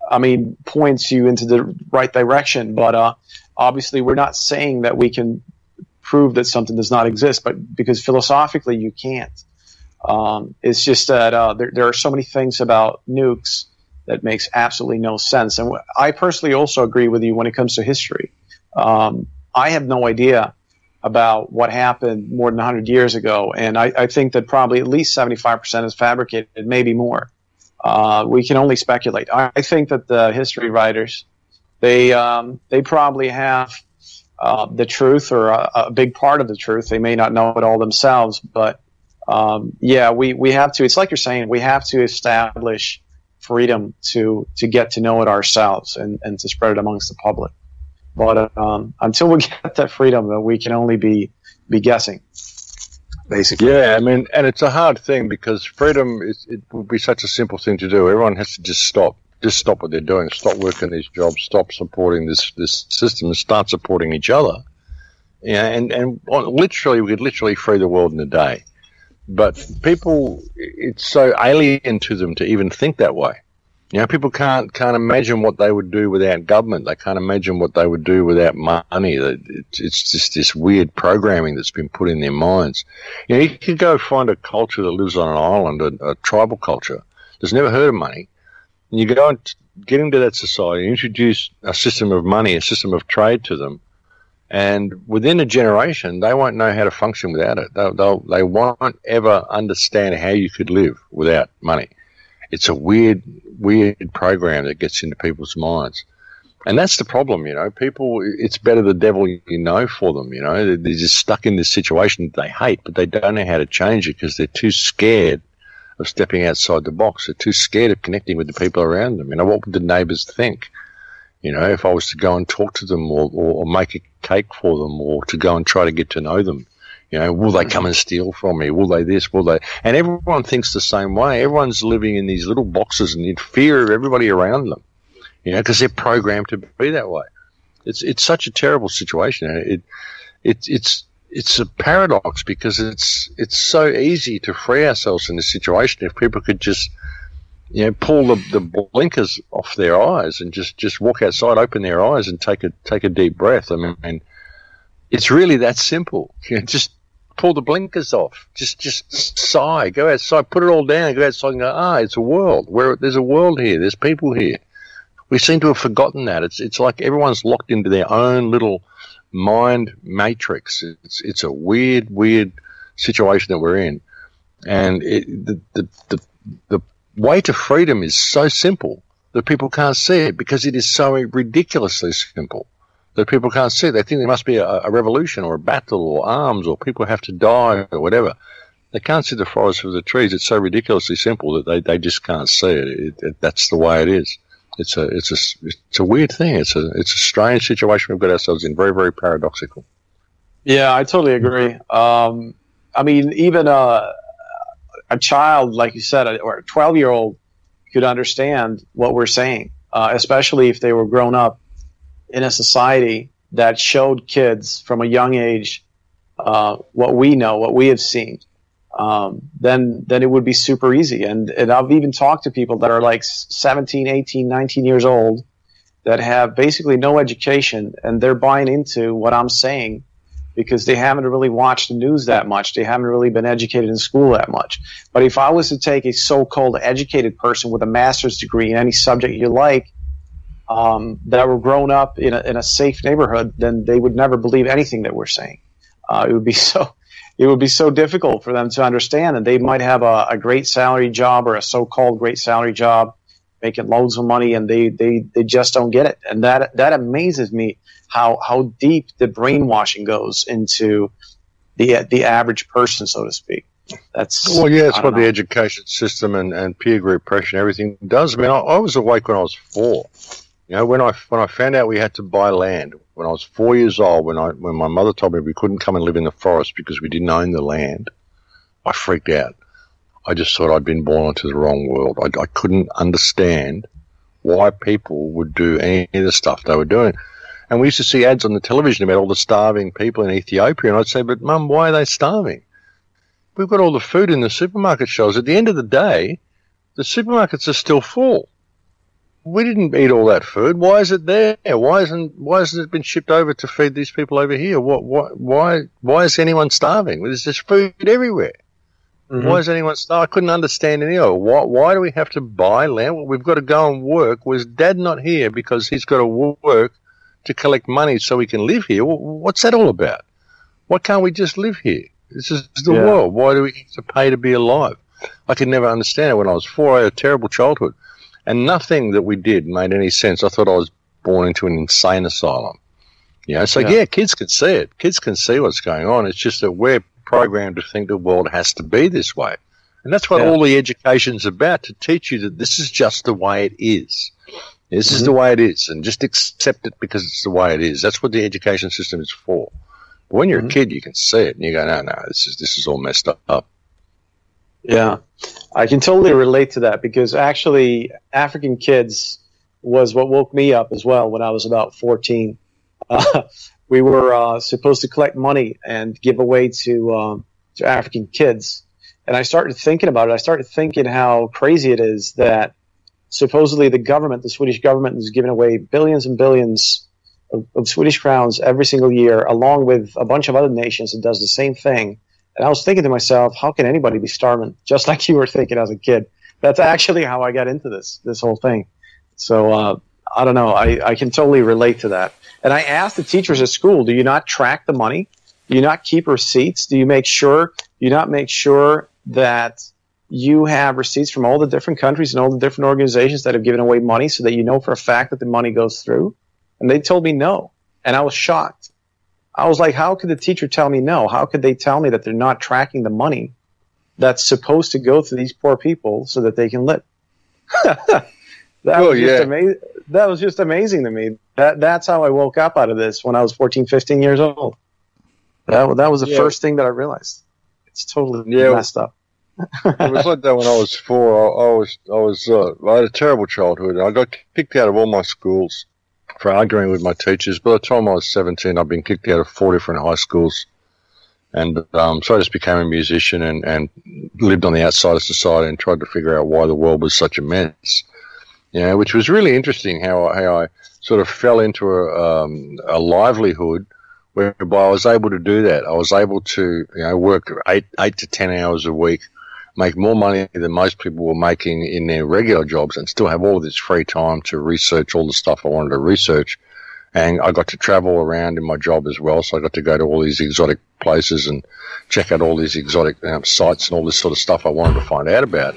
I mean, points you into the right direction. But uh, obviously, we're not saying that we can prove that something does not exist, but because philosophically you can't. Um, it's just that uh, there, there are so many things about nukes that makes absolutely no sense. And I personally also agree with you when it comes to history. Um, I have no idea about what happened more than 100 years ago. And I, I think that probably at least 75% is fabricated, maybe more. Uh, we can only speculate. I, I, think that the history writers, they, um, they probably have uh, the truth or a, a, big part of the truth. They may not know it all themselves, but um, yeah, we, we have to, it's like you're saying, we have to establish freedom to, to get to know it ourselves and, and to spread it amongst the public. But um, until we get that freedom, we can only be be guessing. Basically. Yeah, I mean, and it's a hard thing because freedom is, it would be such a simple thing to do. Everyone has to just stop, just stop what they're doing, stop working these jobs, stop supporting this this system, and start supporting each other. Yeah, and and literally, we could literally free the world in a day. But people, it's so alien to them to even think that way. You know, people can't can't imagine what they would do without government. They can't imagine what they would do without money. It's just this weird programming that's been put in their minds. You know, you can go find a culture that lives on an island, a, a tribal culture that's never heard of money, and you go and get into that society, introduce a system of money, a system of trade to them, and within a generation, they won't know how to function without it. They'll, they'll, they won't ever understand how you could live without money it's a weird, weird program that gets into people's minds. And that's the problem, you know. People, it's better the devil you know for them, you know. They're just stuck in this situation that they hate, but they don't know how to change it because they're too scared of stepping outside the box. They're too scared of connecting with the people around them. You know, what would the neighbours think? You know, if I was to go and talk to them or, or, or make a cake for them or to go and try to get to know them, you know, will they come and steal from me? Will they this? Will they? And everyone thinks the same way. Everyone's living in these little boxes and in fear of everybody around them. You know, because they're programmed to be that way. It's it's such a terrible situation. It it it's it's a paradox because it's it's so easy to free ourselves in this situation if people could just you know pull the, the blinkers off their eyes and just, just walk outside, open their eyes, and take a take a deep breath. I mean, it's really that simple. You know, just pull the blinkers off. Just just sigh. Go outside. Put it all down. Go outside and go. Ah, it's a world. Where there's a world here. There's people here. We seem to have forgotten that. It's it's like everyone's locked into their own little mind matrix. It's it's a weird weird situation that we're in, and it, the, the the the way to freedom is so simple that people can't see it because it is so ridiculously simple that people can't see. They think there must be a, a, revolution or a battle or arms or people have to die or whatever. They can't see the forest for the trees. It's so ridiculously simple that they, they just can't see it. It, it. That's the way it is. It's a it's a it's a weird thing. It's a it's a strange situation we've got ourselves in. Very very paradoxical. Yeah, I totally agree. Um, I mean, even a a child, like you said, or a twelve year old could understand what we're saying, uh, especially if they were grown up in a society that showed kids from a young age uh, what we know, what we have seen, um, then then it would be super easy. And and I've even talked to people that are like 17, 18, 19 years old that have basically no education and they're buying into what I'm saying because they haven't really watched the news that much. They haven't really been educated in school that much. But if I was to take a so-called educated person with a master's degree in any subject you like um, that were grown up in a, in a safe neighborhood, then they would never believe anything that we're saying. Uh, it would be so it would be so difficult for them to understand, and they might have a, a great salary job or a so-called great salary job, making loads of money, and they, they, they just don't get it. And that that amazes me how how deep the brainwashing goes into the the average person, so to speak. That's well, yeah, it's what know. the education system and, and peer group pressure and everything does. I mean, I, I was awake when I was four. You know, when I when I found out we had to buy land when I was four years old, when I when my mother told me we couldn't come and live in the forest because we didn't own the land, I freaked out. I just thought I'd been born into the wrong world. I, I couldn't understand why people would do any of the stuff they were doing. And we used to see ads on the television about all the starving people in Ethiopia, and I'd say, "But mum, why are they starving?" we've got all the food in the supermarket shelves. At the end of the day, the supermarkets are still full. We didn't eat all that food. Why is it there? Why isn't why hasn't it been shipped over to feed these people over here? What, what why why is anyone starving? There's just food everywhere. Mm-hmm. Why is anyone starving? I couldn't understand any of it. Why, why do we have to buy land? Well, we've got to go and work. Was Dad not here because he's got to work to collect money so we can live here? What's that all about? Why can't we just live here? This is the yeah. world. Why do we have to pay to be alive? I could never understand it when I was four. I had a terrible childhood, and nothing that we did made any sense. I thought I was born into an insane asylum. You know, so yeah. yeah, kids can see it. Kids can see what's going on. It's just that we're programmed to think the world has to be this way. And that's what yeah. all the education's about to teach you that this is just the way it is. This mm-hmm. is the way it is, and just accept it because it's the way it is. That's what the education system is for. But when you're mm-hmm. a kid, you can see it, and you go, "No, no, this is this is all messed up." Yeah, I can totally relate to that because actually, African kids was what woke me up as well when I was about 14. Uh, we were uh, supposed to collect money and give away to um, to African kids, and I started thinking about it. I started thinking how crazy it is that supposedly the government, the Swedish government, is giving away billions and billions of, of Swedish crowns every single year, along with a bunch of other nations that does the same thing and I was thinking to myself, how can anybody be starving? Just like you were thinking as a kid. That's actually how I got into this this whole thing. So uh, I don't know. I, I can totally relate to that. And I asked the teachers at school, do you not track the money? Do you not keep receipts? Do you make sure? Do you not make sure that you have receipts from all the different countries and all the different organizations that have given away money so that you know for a fact that the money goes through? And they told me no. And I was shocked. I was like, how could the teacher tell me no? How could they tell me that they're not tracking the money that's supposed to go to these poor people so that they can live? that oh, was yeah. just amazing. That was just amazing to me. That that's how I woke up out of this when I was 14, 15 years old. That that was the yeah. first thing that I realized. It's totally yeah. messed up. It was like that when I was four. I, I was I was uh, I had a terrible childhood. I got kicked out of all my schools for arguing with my teachers. By the time I was 17, I'd been kicked out of four different high schools. And um, so I just became a musician and, and lived on the outside of society and tried to figure out why the world was such a mess. Know, which was really interesting how, how I sort of fell into a, um, a livelihood whereby I was able to do that. I was able to, you know, work eight, eight to 10 hours a week make more money than most people were making in their regular jobs and still have all this free time to research all the stuff I wanted to research. And I got to travel around in my job as well. So I got to go to all these exotic places and check out all these exotic um, sites and all this sort of stuff I wanted to find out about.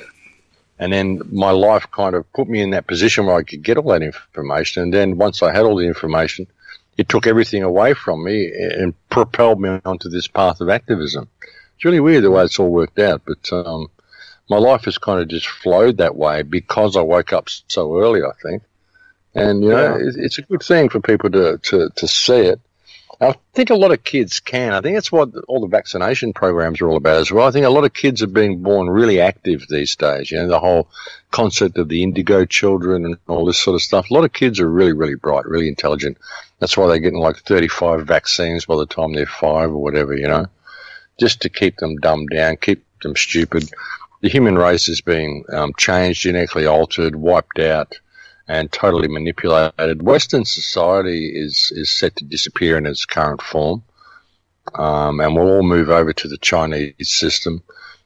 And then my life kind of put me in that position where I could get all that information. And then once I had all the information, it took everything away from me and propelled me onto this path of activism. It's really weird the way it's all worked out, but um, my life has kind of just flowed that way because I woke up so early, I think. And, you know, yeah. it's a good thing for people to, to, to see it. I think a lot of kids can. I think that's what all the vaccination programs are all about as well. I think a lot of kids are being born really active these days. You know, the whole concept of the indigo children and all this sort of stuff. A lot of kids are really, really bright, really intelligent. That's why they're getting like 35 vaccines by the time they're five or whatever, you know, just to keep them dumbed down, keep them stupid the human race is being um, changed, genetically altered, wiped out, and totally manipulated. Western society is is set to disappear in its current form, um, and we'll all move over to the Chinese system,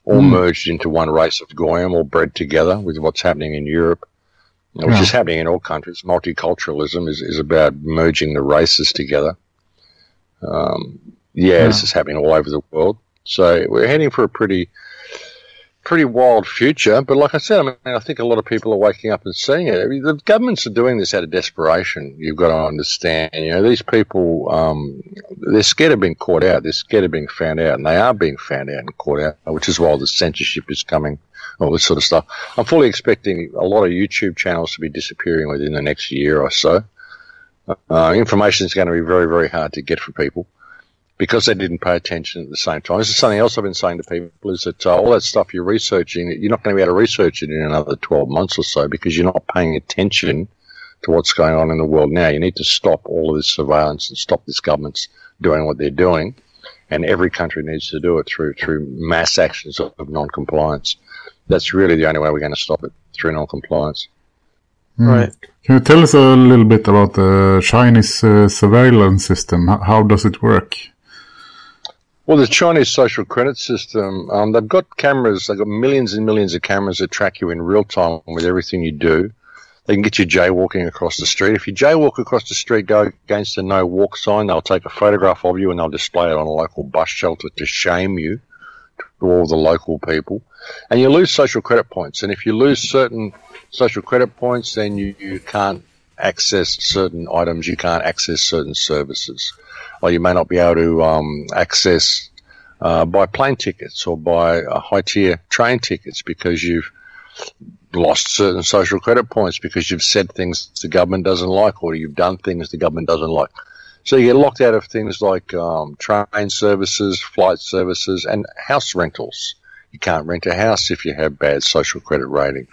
all mm. merged into one race of Goyim, all bred together with what's happening in Europe, which yeah. is happening in all countries. Multiculturalism is, is about merging the races together. Um, yeah, yeah, this is happening all over the world. So we're heading for a pretty pretty wild future. But like I said, I mean, I think a lot of people are waking up and seeing it. I mean, the governments are doing this out of desperation. You've got to understand. You know, these people, um, they're scared of being caught out. They're scared of being found out, and they are being found out and caught out, which is why the censorship is coming. All this sort of stuff. I'm fully expecting a lot of YouTube channels to be disappearing within the next year or so. Uh, information is going to be very, very hard to get from people because they didn't pay attention at the same time. This is something else I've been saying to people is that uh, all that stuff you're researching, you're not going to be able to research it in another 12 months or so because you're not paying attention to what's going on in the world now. You need to stop all of this surveillance and stop this government's doing what they're doing and every country needs to do it through through mass actions of, of non-compliance. That's really the only way we're going to stop it through non-compliance. Mm. Right. Can you tell us a little bit about the Chinese uh, surveillance system? How, how does it work? Well, the Chinese social credit system, um, they've got cameras, they've got millions and millions of cameras that track you in real time with everything you do. They can get you jaywalking across the street. If you jaywalk across the street, go against the no walk sign, they'll take a photograph of you and they'll display it on a local bus shelter to shame you to all the local people. And you lose social credit points. And if you lose certain social credit points, then you, you can't access certain items, you can't access certain services. Or you may not be able to um, access uh, buy plane tickets or buy uh, high tier train tickets because you've lost certain social credit points because you've said things the government doesn't like or you've done things the government doesn't like. So you get locked out of things like um, train services, flight services, and house rentals. You can't rent a house if you have bad social credit rating.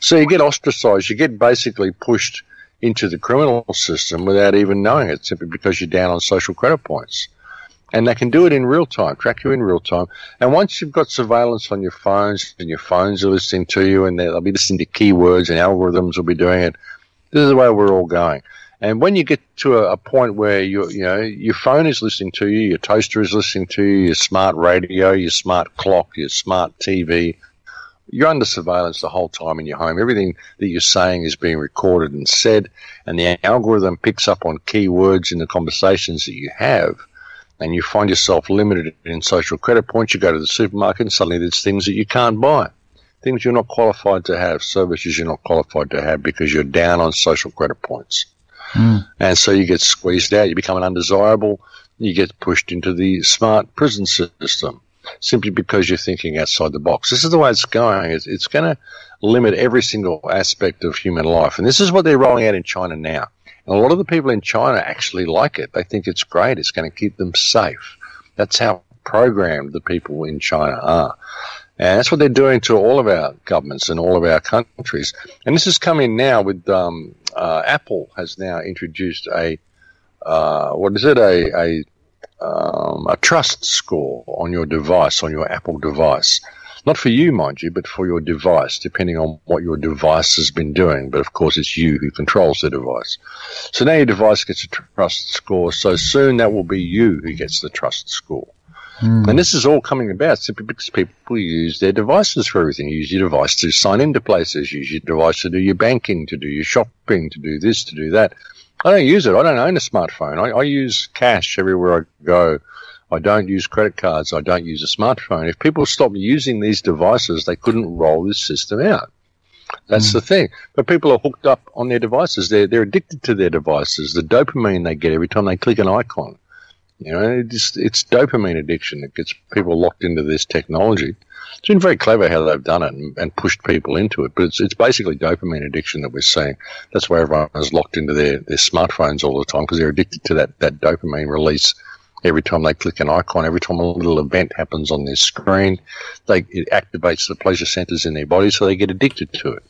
So you get ostracized. You get basically pushed into the criminal system without even knowing it, simply because you're down on social credit points and they can do it in real time, track you in real time. And once you've got surveillance on your phones and your phones are listening to you and they'll be listening to keywords and algorithms will be doing it, this is the way we're all going. And when you get to a, a point where you you know your phone is listening to you, your toaster is listening to you, your smart radio, your smart clock, your smart TV, you're under surveillance the whole time in your home. Everything that you're saying is being recorded and said, and the algorithm picks up on keywords in the conversations that you have and you find yourself limited in social credit points, you go to the supermarket and suddenly there's things that you can't buy. Things you're not qualified to have, services you're not qualified to have because you're down on social credit points. Mm. And so you get squeezed out, you become an undesirable, you get pushed into the smart prison system simply because you're thinking outside the box. This is the way it's going. It's, it's going to limit every single aspect of human life. And this is what they're rolling out in China now. And a lot of the people in China actually like it. They think it's great. It's going to keep them safe. That's how programmed the people in China are. And that's what they're doing to all of our governments and all of our countries. And this is coming now with um, uh, Apple has now introduced a uh, what is it a a, um, a trust score on your device on your Apple device. Not for you, mind you, but for your device, depending on what your device has been doing. But of course, it's you who controls the device. So now your device gets a trust score. So soon that will be you who gets the trust score. Mm. And this is all coming about simply because people use their devices for everything. You use your device to sign into places, you use your device to do your banking, to do your shopping, to do this, to do that. I don't use it. I don't own a smartphone. I, I use cash everywhere I go. I don't use credit cards. I don't use a smartphone. If people stop using these devices, they couldn't roll this system out. That's mm. the thing. But people are hooked up on their devices. They're, they're addicted to their devices. The dopamine they get every time they click an icon. You know, it's, it's dopamine addiction that gets people locked into this technology. It's been very clever how they've done it and, and, pushed people into it, but it's, it's basically dopamine addiction that we're seeing. That's why everyone is locked into their, their smartphones all the time because they're addicted to that, that dopamine release every time they click an icon, every time a little event happens on their screen, they it activates the pleasure centers in their body, so they get addicted to it.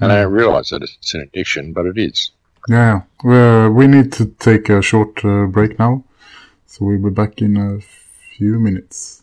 And I don't realize that it's an addiction, but it is. Yeah, well, we need to take a short uh, break now, so we'll be back in a few minutes.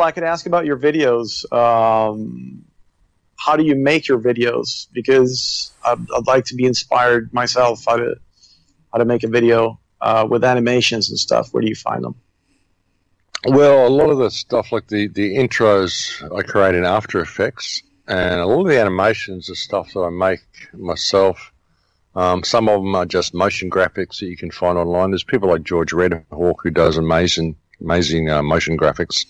I could ask about your videos. Um, how do you make your videos? Because I'd, I'd like to be inspired myself how to how to make a video uh, with animations and stuff. Where do you find them? Well, a lot of the stuff like the, the intros I create in After Effects, and a lot of the animations are stuff that I make myself. Um, some of them are just motion graphics that you can find online. There's people like George Redhawk who does amazing, amazing uh, motion graphics.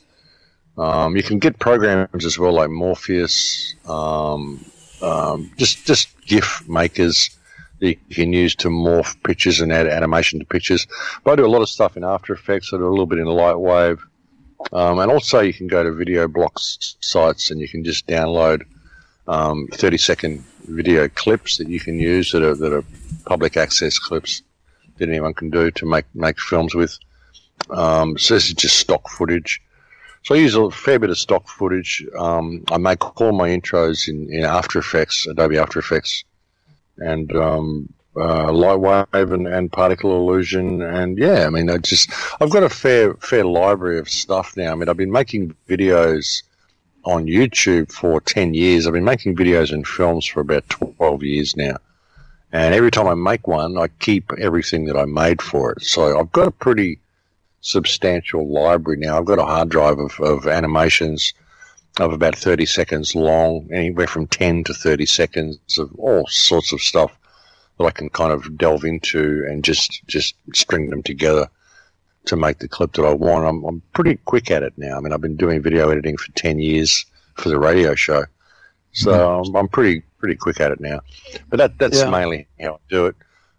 Um, you can get programs as well like Morpheus, um, um, just just GIF makers that you can use to morph pictures and add animation to pictures. But I do a lot of stuff in After Effects. I do a little bit in Lightwave, um, and also you can go to video blocks sites and you can just download um, 30 second video clips that you can use that are that are public access clips that anyone can do to make make films with. Um, so this is just stock footage. So I use a fair bit of stock footage. Um, I make all my intros in, in After Effects, Adobe After Effects, and um, uh, Lightwave and, and Particle Illusion, and yeah, I mean, I just I've got a fair fair library of stuff now. I mean, I've been making videos on YouTube for ten years. I've been making videos and films for about twelve years now, and every time I make one, I keep everything that I made for it. So I've got a pretty substantial library now. I've got a hard drive of, of animations of about 30 seconds long, anywhere from 10 to 30 seconds of all sorts of stuff that I can kind of delve into and just, just string them together to make the clip that I want. I'm, I'm pretty quick at it now. I mean, I've been doing video editing for 10 years for the radio show. So Mm-hmm. I'm, I'm pretty, pretty quick at it now. But that, that's Yeah. mainly how I do it.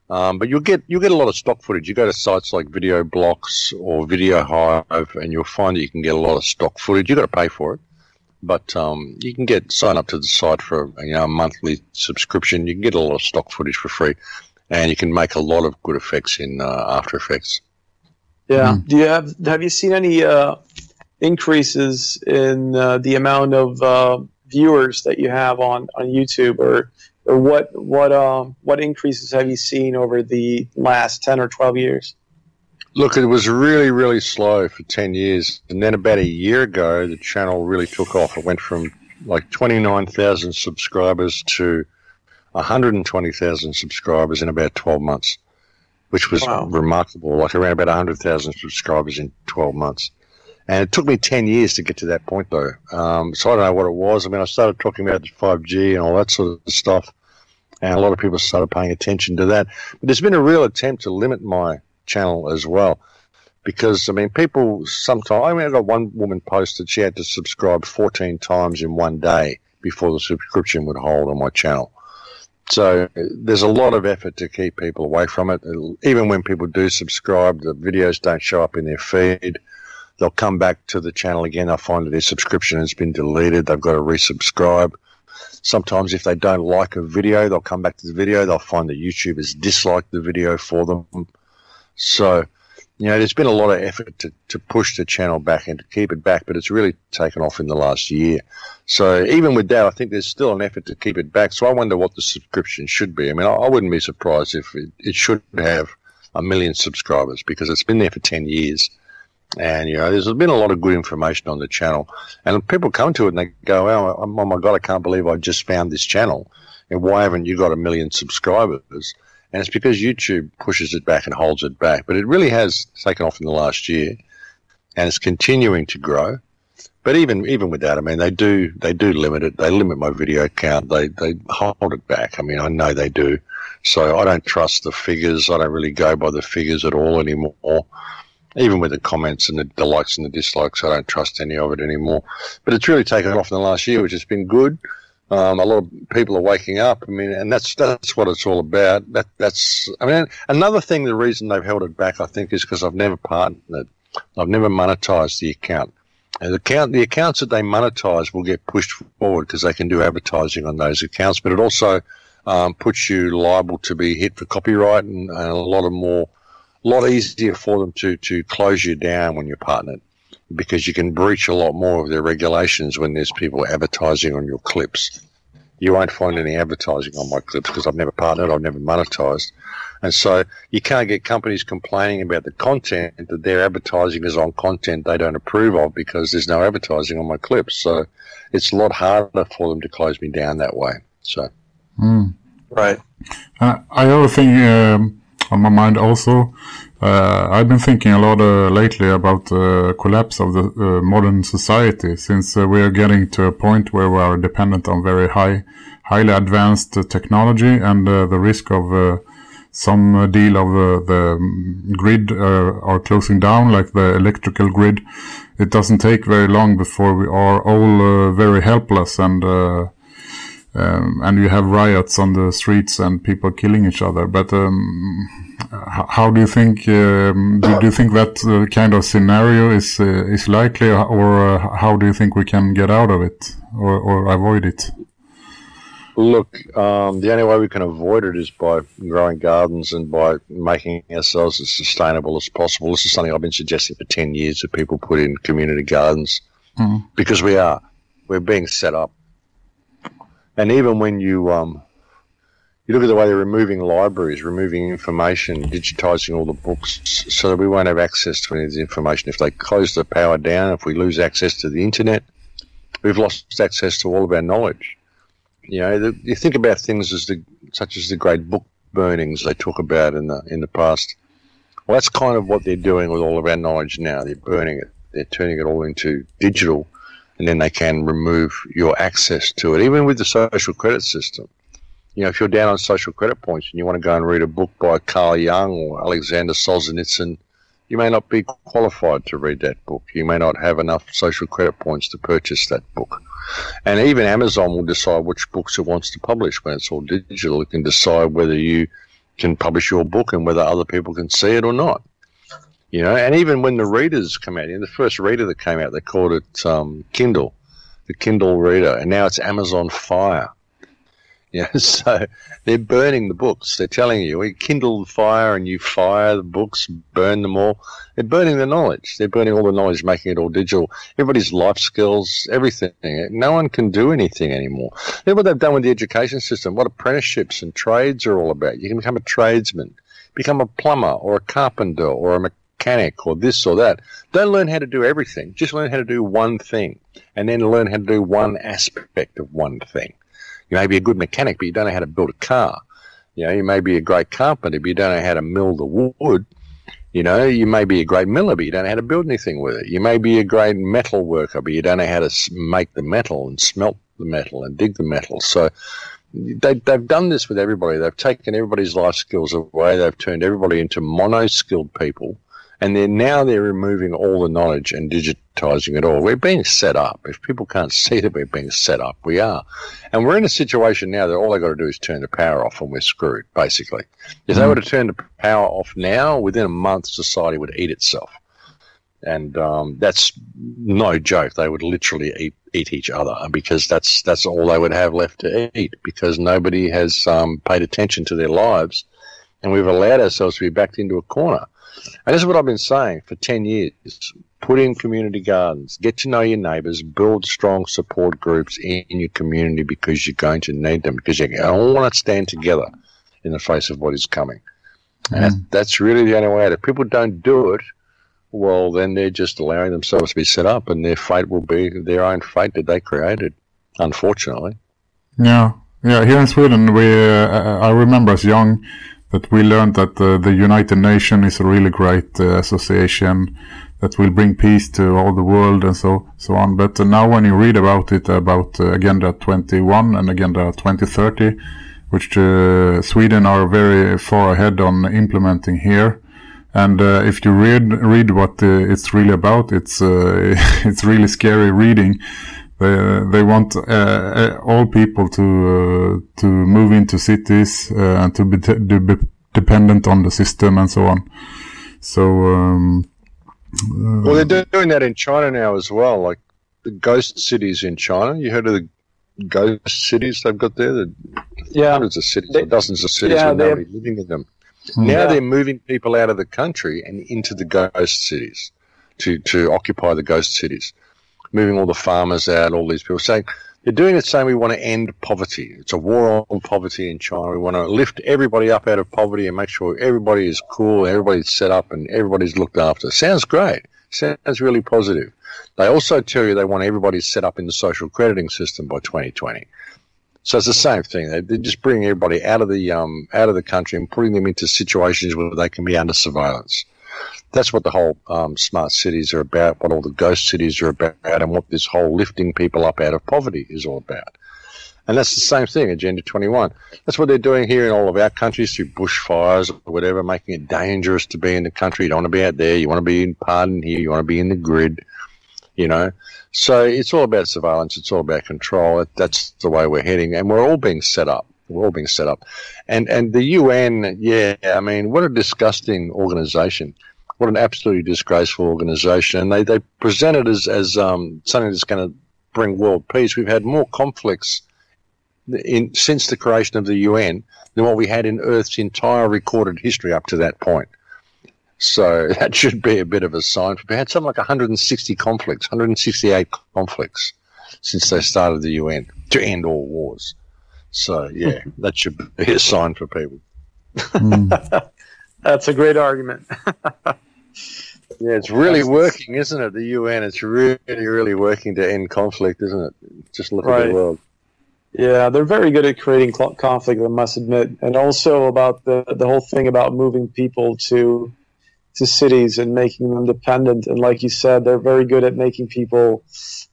Um, but you'll get you'll get a lot of stock footage. You go to sites like Video Blocks or Video Hive, and you'll find that you can get a lot of stock footage. You've got to pay for it, but um, you can get sign up to the site for you know a monthly subscription. You can get a lot of stock footage for free, and you can make a lot of good effects in uh, After Effects. Yeah. Do you have have you seen any uh, increases in uh, the amount of uh, viewers that you have on, on YouTube, or or what what um, what increases have you seen over the last ten or twelve years? Look, it was really, really slow for 10 years. And then about a year ago, the channel really took off. It went from like 29,000 subscribers to 120,000 subscribers in about 12 months, which was Wow. remarkable. Like around about 100,000 subscribers in 12 months. And it took me 10 years to get to that point, though. Um, so I don't know what it was. I mean, I started talking about 5G and all that sort of stuff, and a lot of people started paying attention to that. But there's been a real attempt to limit my channel as well. Because, I mean, people sometimes, I mean, I got one woman posted she had to subscribe 14 times in one day before the subscription would hold on my channel. So there's a lot of effort to keep people away from it. Even when people do subscribe, the videos don't show up in their feed. They'll come back to the channel again. They'll find that their subscription has been deleted. They've got to resubscribe. Sometimes if they don't like a video, they'll come back to the video. They'll find that YouTube has disliked the video for them. So, you know, there's been a lot of effort to, to push the channel back and to keep it back, but it's really taken off in the last year. So even with that, I think there's still an effort to keep it back. So I wonder what the subscription should be. I mean, I, I wouldn't be surprised if it, it should have a million subscribers because it's been there for 10 years. And, you know, there's been a lot of good information on the channel. And people come to it and they go, oh, oh my God, I can't believe I just found this channel. And why haven't you got a million subscribers? And it's because YouTube pushes it back and holds it back. But it really has taken off in the last year and it's continuing to grow. But even even with that, I mean, they do they do limit it. They limit my video count. They they hold it back. I mean, I know they do. So I don't trust the figures. I don't really go by the figures at all anymore. Even with the comments and the, the likes and the dislikes, I don't trust any of it anymore. But it's really taken off in the last year, which has been good. Um, a lot of people are waking up. I mean, and that's that's what it's all about. That that's. I mean, another thing. The reason they've held it back, I think, is because I've never partnered. I've never monetized the account. And the account, the accounts that they monetize will get pushed forward because they can do advertising on those accounts. But it also um, puts you liable to be hit for copyright and, and a lot of more, a lot easier for them to to close you down when you're partnered because you can breach a lot more of their regulations when there's people advertising on your clips. You won't find any advertising on my clips because I've never partnered, I've never monetized. And so you can't get companies complaining about the content that their advertising is on content they don't approve of because there's no advertising on my clips. So it's a lot harder for them to close me down that way. So, mm. right. Uh, I have a thing um, on my mind also. Uh, I've been thinking a lot uh, lately about the collapse of the uh, modern society since uh, we are getting to a point where we are dependent on very high, highly advanced technology and uh, the risk of some uh, deal of uh, the grid uh, are closing down, like the electrical grid. It doesn't take very long before we are all very helpless and um, and you have riots on the streets and people killing each other. But um, how do you think? Um, do, do, you think that uh, kind of scenario is uh, is likely, or uh, how do you think we can get out of it or, or avoid it? Look, um, the only way we can avoid it is by growing gardens and by making ourselves as sustainable as possible. This is something I've been suggesting for 10 years that people put in community gardens mm. because we are. We're being set up. And even when you, um, you look at the way they're removing libraries, removing information, digitizing all the books so that we won't have access to any of the information. If they close the power down, if we lose access to the internet, we've lost access to all of our knowledge. You know, the, you think about things as the such as the great book burnings they talk about in the in the past. Well, that's kind of what they're doing with all of our knowledge now. They're burning it. They're turning it all into digital, and then they can remove your access to it, even with the social credit system. You know, if you're down on social credit points and you want to go and read a book by Carl Jung or Alexander Solzhenitsyn, you may not be qualified to read that book. You may not have enough social credit points to purchase that book. And even Amazon will decide which books it wants to publish when it's all digital. It can decide whether you can publish your book and whether other people can see it or not. You know, and even when the readers come out, in the first reader that came out, they called it um, Kindle, the Kindle reader, and now it's Amazon Fire. Yeah, so they're burning the books. They're telling you, we kindle the fire and you fire the books, burn them all. They're burning the knowledge. They're burning all the knowledge, making it all digital. Everybody's life skills, everything. No one can do anything anymore. Look what they've done with the education system, what apprenticeships and trades are all about. You can become a tradesman, become a plumber or a carpenter or a mechanic or this or that. Don't learn how to do everything. Just learn how to do one thing and then learn how to do one aspect of one thing. You may be a good mechanic, but you don't know how to build a car. You know, you may be a great carpenter, but you don't know how to mill the wood. You know, you may be a great miller, but you don't know how to build anything with it. You may be a great metal worker, but you don't know how to make the metal and smelt the metal and dig the metal. So they, they've done this with everybody. They've taken everybody's life skills away. They've turned everybody into mono-skilled people and then now they're removing all the knowledge and digitizing it all. We're being set up. If people can't see that we're being set up, we are. And we're in a situation now that all they've got to do is turn the power off and we're screwed, basically. If they were to turn the power off now, within a month, society would eat itself. And um, that's no joke. They would literally eat, eat each other because that's that's all they would have left to eat because nobody has um, paid attention to their lives, and we've allowed ourselves to be backed into a corner. And this is what I've been saying for 10 years. Put in community gardens, get to know your neighbours, build strong support groups in your community because you're going to need them because you all want to stand together in the face of what is coming. And mm. that's really the only way out. If people don't do it, well, then they're just allowing themselves to be set up and their fate will be their own fate that they created, unfortunately. Yeah. Yeah, here in Sweden, we uh, I remember as young, that we learned that uh, the United Nations is a really great uh, association that will bring peace to all the world and so so on. But uh, now when you read about it, about uh, Agenda 21 and Agenda 2030, which uh, Sweden are very far ahead on implementing here. And uh, if you read read what it's really about, it's it's really scary reading. They, they want uh, uh, all people to uh, to move into cities and to be, to be, dependent on the system and so on. So. Um, well, they're doing that in China now as well. Like the ghost cities in China. You heard of the ghost cities they've got there? The yeah, hundreds of cities, they, dozens of cities yeah, with nobody living in them. Hmm. Now yeah. they're moving people out of the country and into the ghost cities to to occupy the ghost cities moving all the farmers out, all these people saying they're doing it saying we want to end poverty. It's a war on poverty in China. We want to lift everybody up out of poverty and make sure everybody is cool, everybody's set up, and everybody's looked after. Sounds great. Sounds really positive. They also tell you they want everybody set up in the social crediting system by 2020. So it's the same thing. They're just bringing everybody out of the um, out of the country and putting them into situations where they can be under surveillance that's what the whole um, smart cities are about, what all the ghost cities are about, and what this whole lifting people up out of poverty is all about. And that's the same thing, Agenda 21. That's what they're doing here in all of our countries through bushfires or whatever, making it dangerous to be in the country. You don't want to be out there. You want to be in pardon here. You want to be in the grid, you know. So it's all about surveillance. It's all about control. That's the way we're heading. And we're all being set up. We're all being set up. And, and the UN, yeah, I mean, what a disgusting organization what an absolutely disgraceful organisation. And they, they present it as, as um, something that's going to bring world peace. We've had more conflicts in, since the creation of the UN than what we had in Earth's entire recorded history up to that point. So that should be a bit of a sign. We had something like 160 conflicts, 168 conflicts since they started the UN to end all wars. So yeah, that should be a sign for people. Mm. That's a great argument. Yeah, it's really working, isn't it? The UN, it's really, really working to end conflict, isn't it? Just look right. at the world. Yeah, they're very good at creating conflict, I must admit, and also about the the whole thing about moving people to to cities and making them dependent. And like you said, they're very good at making people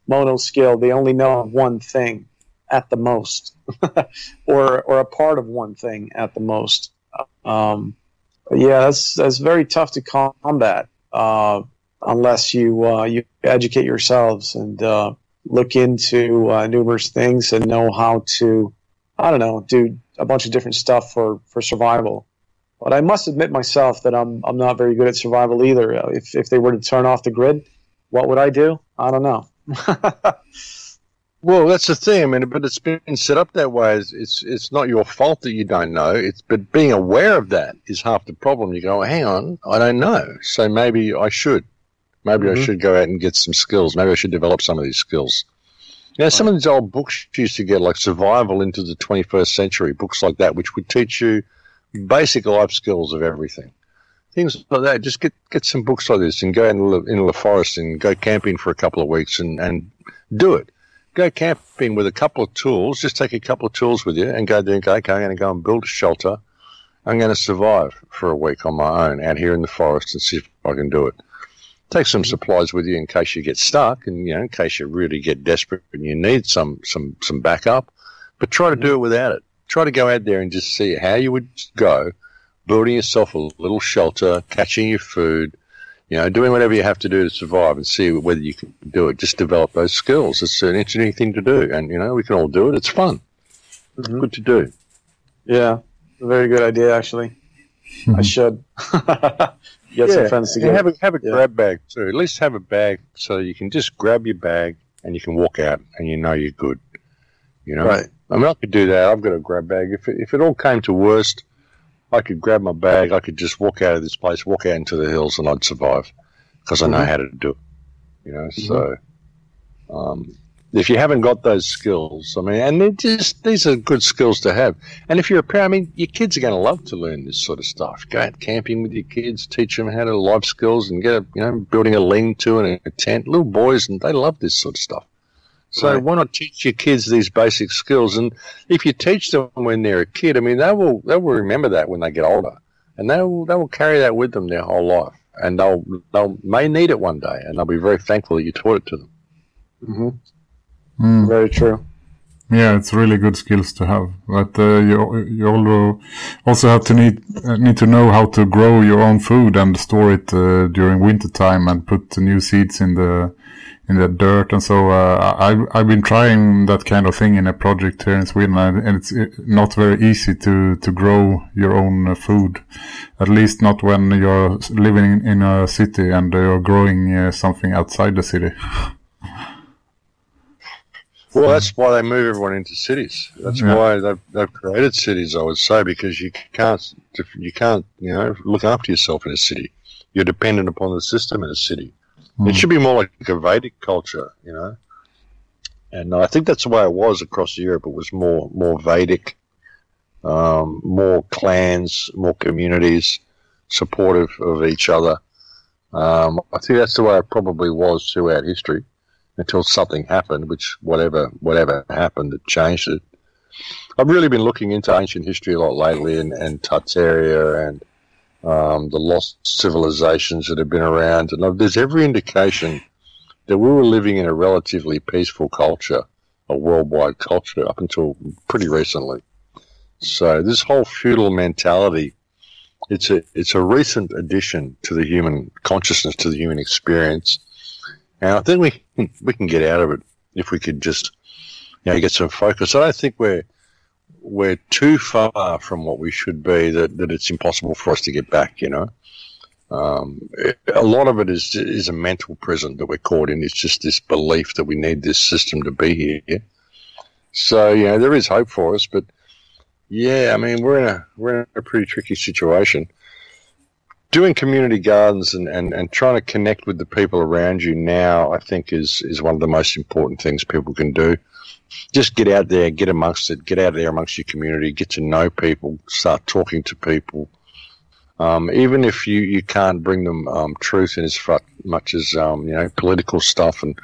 mono-skilled. They only know one thing at the most, or or a part of one thing at the most. Um, yeah, that's that's very tough to combat uh, unless you uh, you educate yourselves and uh, look into uh, numerous things and know how to I don't know do a bunch of different stuff for for survival. But I must admit myself that I'm I'm not very good at survival either. If if they were to turn off the grid, what would I do? I don't know. Well, that's the thing. I mean, but it's been set up that way. It's, it's, it's not your fault that you don't know. It's but being aware of that is half the problem. You go, hang on, I don't know. So maybe I should. Maybe mm-hmm. I should go out and get some skills. Maybe I should develop some of these skills. Now, know, some of these old books you used to get, like Survival into the 21st Century, books like that, which would teach you basic life skills of everything. Things like that. Just get, get some books like this and go into into the forest and go camping for a couple of weeks and, and do it go camping with a couple of tools. Just take a couple of tools with you and go there and go, okay, I'm going to go and build a shelter I'm going to survive for a week on my own out here in the forest and see if I can do it. Take some supplies with you in case you get stuck, and you know, in case you really get desperate and you need some some some backup. But try to do it without it. Try to go out there and just see how you would go, building yourself a little shelter, catching your food, you know, doing whatever you have to do to survive, and see whether you can do it. Just develop those skills. It's an interesting thing to do, and you know, we can all do it. It's fun. Mhm. Good to do. Yeah, a very good idea actually. I should get some friends together. have a have a Yeah. grab bag too. At least have a bag so you can just grab your bag and you can walk out and you know you're good. You know, Right. I mean, I could do that. I've got a grab bag. If it, if it all came to worst, I could grab my bag. I could just walk out of this place, walk out into the hills, and I'd survive because I know Mhm. how to do it. You know, so um, if you haven't got those skills, I mean, and they're just these are good skills to have. And if you're a parent, I mean, your kids are going to love to learn this sort of stuff. Go out camping with your kids, teach them how to life skills, and get a you know building a lean-to and a tent. Little boys, and they love this sort of stuff. So Right. why not teach your kids these basic skills? And if you teach them when they're a kid, I mean, they will they will remember that when they get older, and they will they will carry that with them their whole life, and they'll they'll may need it one day, and they'll be very thankful that you taught it to them. Mm-hmm. Mm. Very true. Yeah, it's really good skills to have, but uh, you you also also have to need uh, need to know how to grow your own food and store it uh, during winter time and put new seeds in the in the dirt and so. Uh, I I've been trying that kind of thing in a project here in Sweden, and it's not very easy to to grow your own uh, food, at least not when you're living in, in a city and you're growing uh, something outside the city. Well, that's why they move everyone into cities. That's Yeah. why they've, they've created cities. I would say because you can't you can't you know look after yourself in a city. You're dependent upon the system in a city. It should be more like a Vedic culture, you know. And I think that's the way it was across Europe. It was more more Vedic, um, more clans, more communities, supportive of each other. Um, I think that's the way it probably was throughout history until something happened, which whatever whatever happened, it changed it. I've really been looking into ancient history a lot lately, and, and Tartaria and um, the lost civilizations that have been around, and there's every indication that we were living in a relatively peaceful culture, a worldwide culture, up until pretty recently. So this whole feudal mentality, it's a it's a recent addition to the human consciousness, to the human experience. And I think we we can get out of it if we could just you know get some focus. I don't think we're we're too far from what we should be that, that it's impossible for us to get back. You know, um, a lot of it is is a mental prison that we're caught in. It's just this belief that we need this system to be here. So you know there is hope for us, but yeah, I mean we're in a we're in a pretty tricky situation doing community gardens and, and, and trying to connect with the people around you now, I think is, is one of the most important things people can do. Just get out there, get amongst it, get out there amongst your community, get to know people, start talking to people. Um, even if you, you can't bring them um, truth in as much as um, you know political stuff and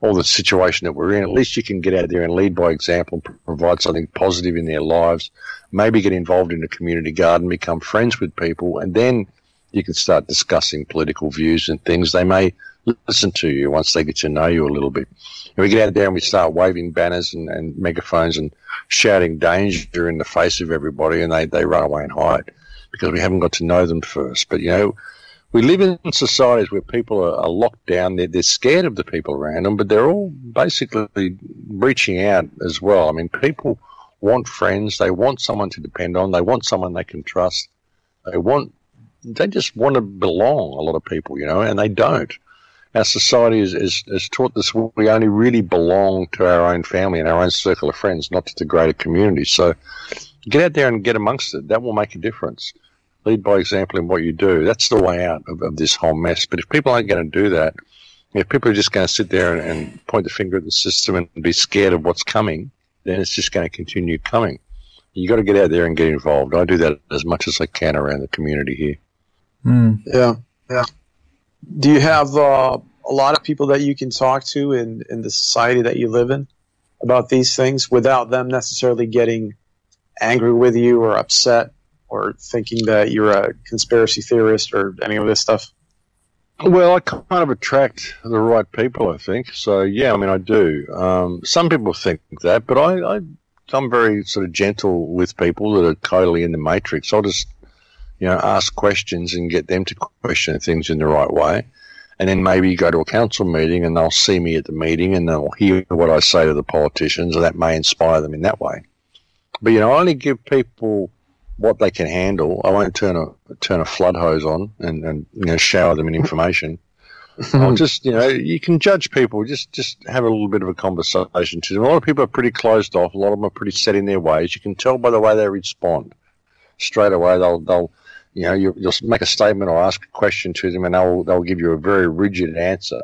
all the situation that we're in, at least you can get out there and lead by example, provide something positive in their lives. Maybe get involved in a community garden, become friends with people, and then you can start discussing political views and things. They may listen to you once they get to know you a little bit. And we get out there and we start waving banners and, and megaphones and shouting danger in the face of everybody, and they, they run away and hide because we haven't got to know them first. But, you know, we live in societies where people are, are locked down. They're, they're scared of the people around them, but they're all basically reaching out as well. I mean, people want friends. They want someone to depend on. They want someone they can trust. They want they just want to belong, a lot of people, you know, and they don't. Our society is, is, is taught this we only really belong to our own family and our own circle of friends, not to the greater community. So get out there and get amongst it. That will make a difference. Lead by example in what you do. That's the way out of, of this whole mess. But if people aren't going to do that, if people are just going to sit there and, and point the finger at the system and be scared of what's coming, then it's just going to continue coming. You got to get out there and get involved. I do that as much as I can around the community here. Mm. Yeah, yeah. Do you have uh, a lot of people that you can talk to in, in the society that you live in about these things without them necessarily getting angry with you or upset or thinking that you're a conspiracy theorist or any of this stuff? Well, I kind of attract the right people, I think. So yeah, I mean, I do. Um, some people think that, but I, I, I'm very sort of gentle with people that are totally in the matrix. I'll just, you know, ask questions and get them to question things in the right way, and then maybe go to a council meeting and they'll see me at the meeting and they'll hear what I say to the politicians, and that may inspire them in that way. But you know, I only give people what they can handle. I won't turn a turn a flood hose on and, and you know shower them in information. I'll just you know you can judge people. Just just have a little bit of a conversation to them. A lot of people are pretty closed off. A lot of them are pretty set in their ways. You can tell by the way they respond. Straight away, they'll they'll you know you, you'll make a statement or ask a question to them, and they'll they'll give you a very rigid answer.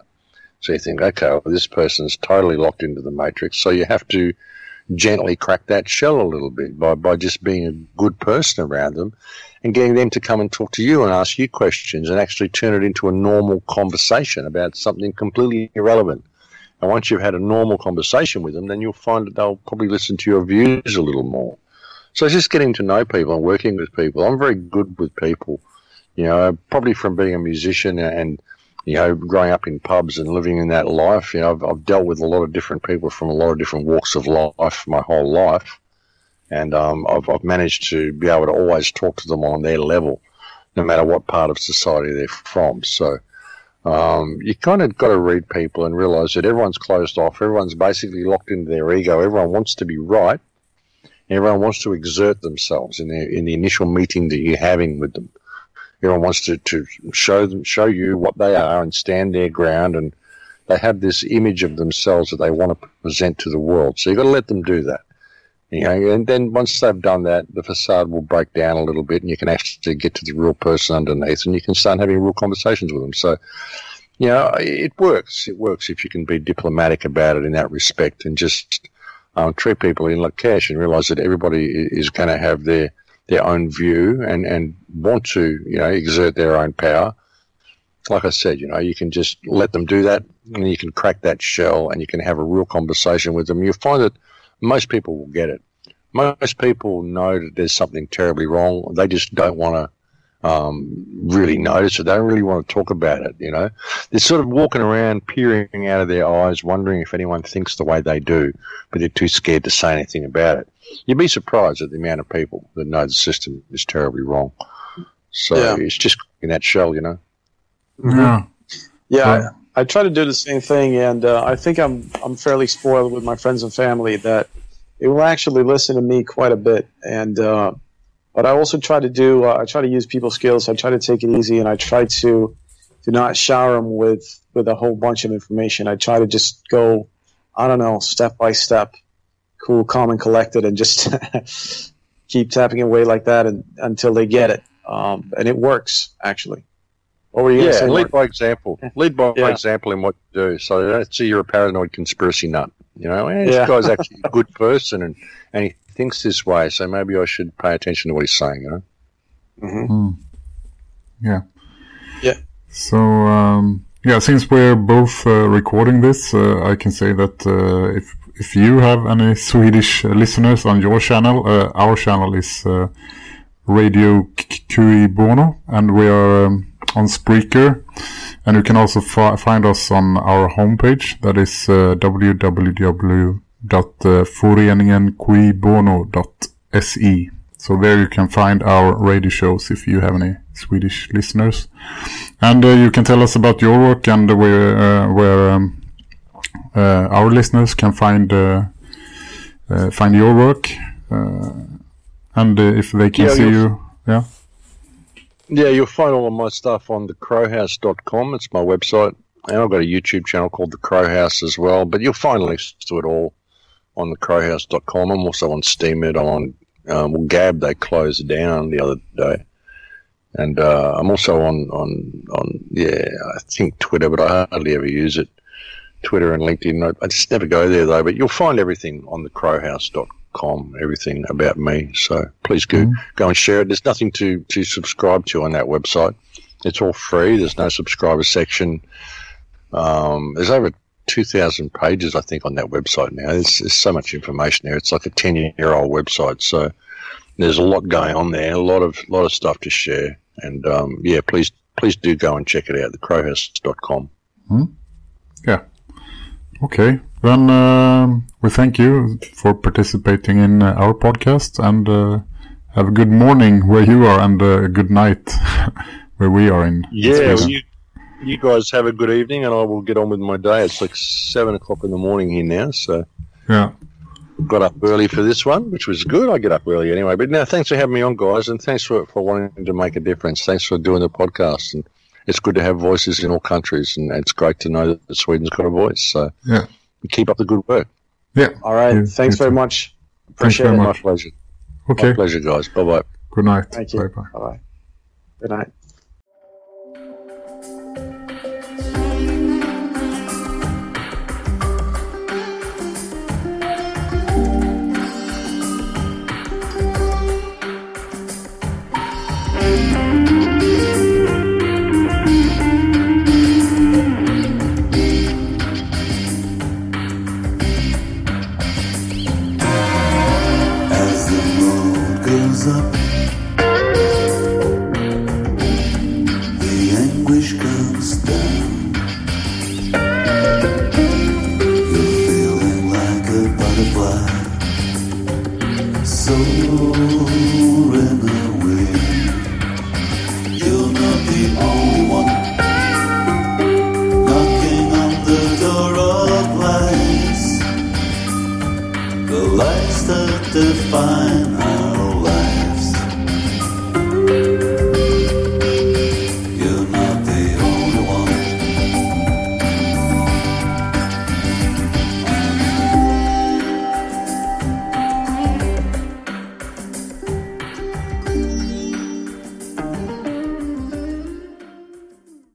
So you think, okay, well, this person's totally locked into the matrix. So you have to gently crack that shell a little bit by, by just being a good person around them and getting them to come and talk to you and ask you questions and actually turn it into a normal conversation about something completely irrelevant. And once you've had a normal conversation with them, then you'll find that they'll probably listen to your views a little more. So it's just getting to know people and working with people. I'm very good with people, you know, probably from being a musician and you know, growing up in pubs and living in that life, you know, I've, I've, dealt with a lot of different people from a lot of different walks of life my whole life. And um, I've, I've, managed to be able to always talk to them on their level, no matter what part of society they're from. So um, you kind of got to read people and realize that everyone's closed off. Everyone's basically locked into their ego. Everyone wants to be right. Everyone wants to exert themselves in, their, in the initial meeting that you're having with them everyone wants to, to show them, show you what they are and stand their ground and they have this image of themselves that they want to present to the world. So you've got to let them do that. You know, and then once they've done that, the facade will break down a little bit and you can actually get to the real person underneath and you can start having real conversations with them. So, you know, it works. It works if you can be diplomatic about it in that respect and just um, treat people in like cash and realize that everybody is going to have their their own view and, and want to, you know, exert their own power, like I said, you know, you can just let them do that and you can crack that shell and you can have a real conversation with them. You'll find that most people will get it. Most people know that there's something terribly wrong. They just don't want to um, really notice it. They don't really want to talk about it, you know. They're sort of walking around, peering out of their eyes, wondering if anyone thinks the way they do, but they're too scared to say anything about it. You'd be surprised at the amount of people that know the system is terribly wrong. So yeah. it's just in that shell, you know. Yeah. Yeah. I, I, try to do the same thing, and uh, I think I'm I'm fairly spoiled with my friends and family that they will actually listen to me quite a bit, and uh, but I also try to do uh, I try to use people skills. I try to take it easy, and I try to to not shower them with with a whole bunch of information. I try to just go, I don't know, step by step, cool, calm, and collected, and just keep tapping away like that and, until they get it. Um, and it works actually. What were you yeah, lead Mark? by example. Lead by yeah. example in what you do. So don't see you're a paranoid conspiracy nut. You know, and this yeah. guy's actually a good person, and and he thinks this way, so maybe I should pay attention to what he's saying. You know. Mm-hmm. Mm. Yeah. Yeah. So um, yeah, since we're both uh, recording this, uh, I can say that uh, if if you have any Swedish listeners on your channel, uh, our channel is uh, Radio Cui Bono, and we are um, on Spreaker. And you can also find us on our homepage, that is uh, www.foreningenquibono.se. So there you can find our radio shows if you have any Swedish listeners. And uh, you can tell us about your work and where, uh, where um, uh, our listeners can find uh, uh, find your work and if they can yeah, see you. Yeah. Yeah, you'll find all of my stuff on thecrowhouse.com. It's my website. And I've got a YouTube channel called The Crowhouse as well. But you'll find links to it all on thecrowhouse.com. I'm also on Steemit. I'm on um, well, Gab. They closed down the other day. And uh, I'm also on, on, on, yeah, I think Twitter, but I hardly ever use it. Twitter and LinkedIn. I just never go there though. But you'll find everything on thecrowhouse.com, everything about me. So please go mm-hmm. go and share it. There's nothing to to subscribe to on that website. It's all free. There's no subscriber section. Um, there's over 2,000 pages, I think, on that website now. There's, there's, so much information there. It's like a 10 year old website. So there's a lot going on there, a lot of lot of stuff to share, and um, yeah, please please do go and check it out, thecrowhouse.com. Yeah. Okay. Then um, we thank you for participating in uh, our podcast and uh, have a good morning where you are and uh, a good night where we are in. Yeah. You, guys have a good evening, and I will get on with my day. It's like seven o'clock in the morning here now, so yeah. got up early for this one, which was good. I get up early anyway. But now, thanks for having me on, guys, and thanks for, for wanting to make a difference. Thanks for doing the podcast, and it's good to have voices in all countries, and it's great to know that Sweden's got a voice. So Yeah. keep up the good work. Yeah. All right. You- Thanks very much. Appreciate very it. My much. pleasure. Okay. My pleasure, guys. Bye bye. Good night. Thank you. Bye bye. Good night.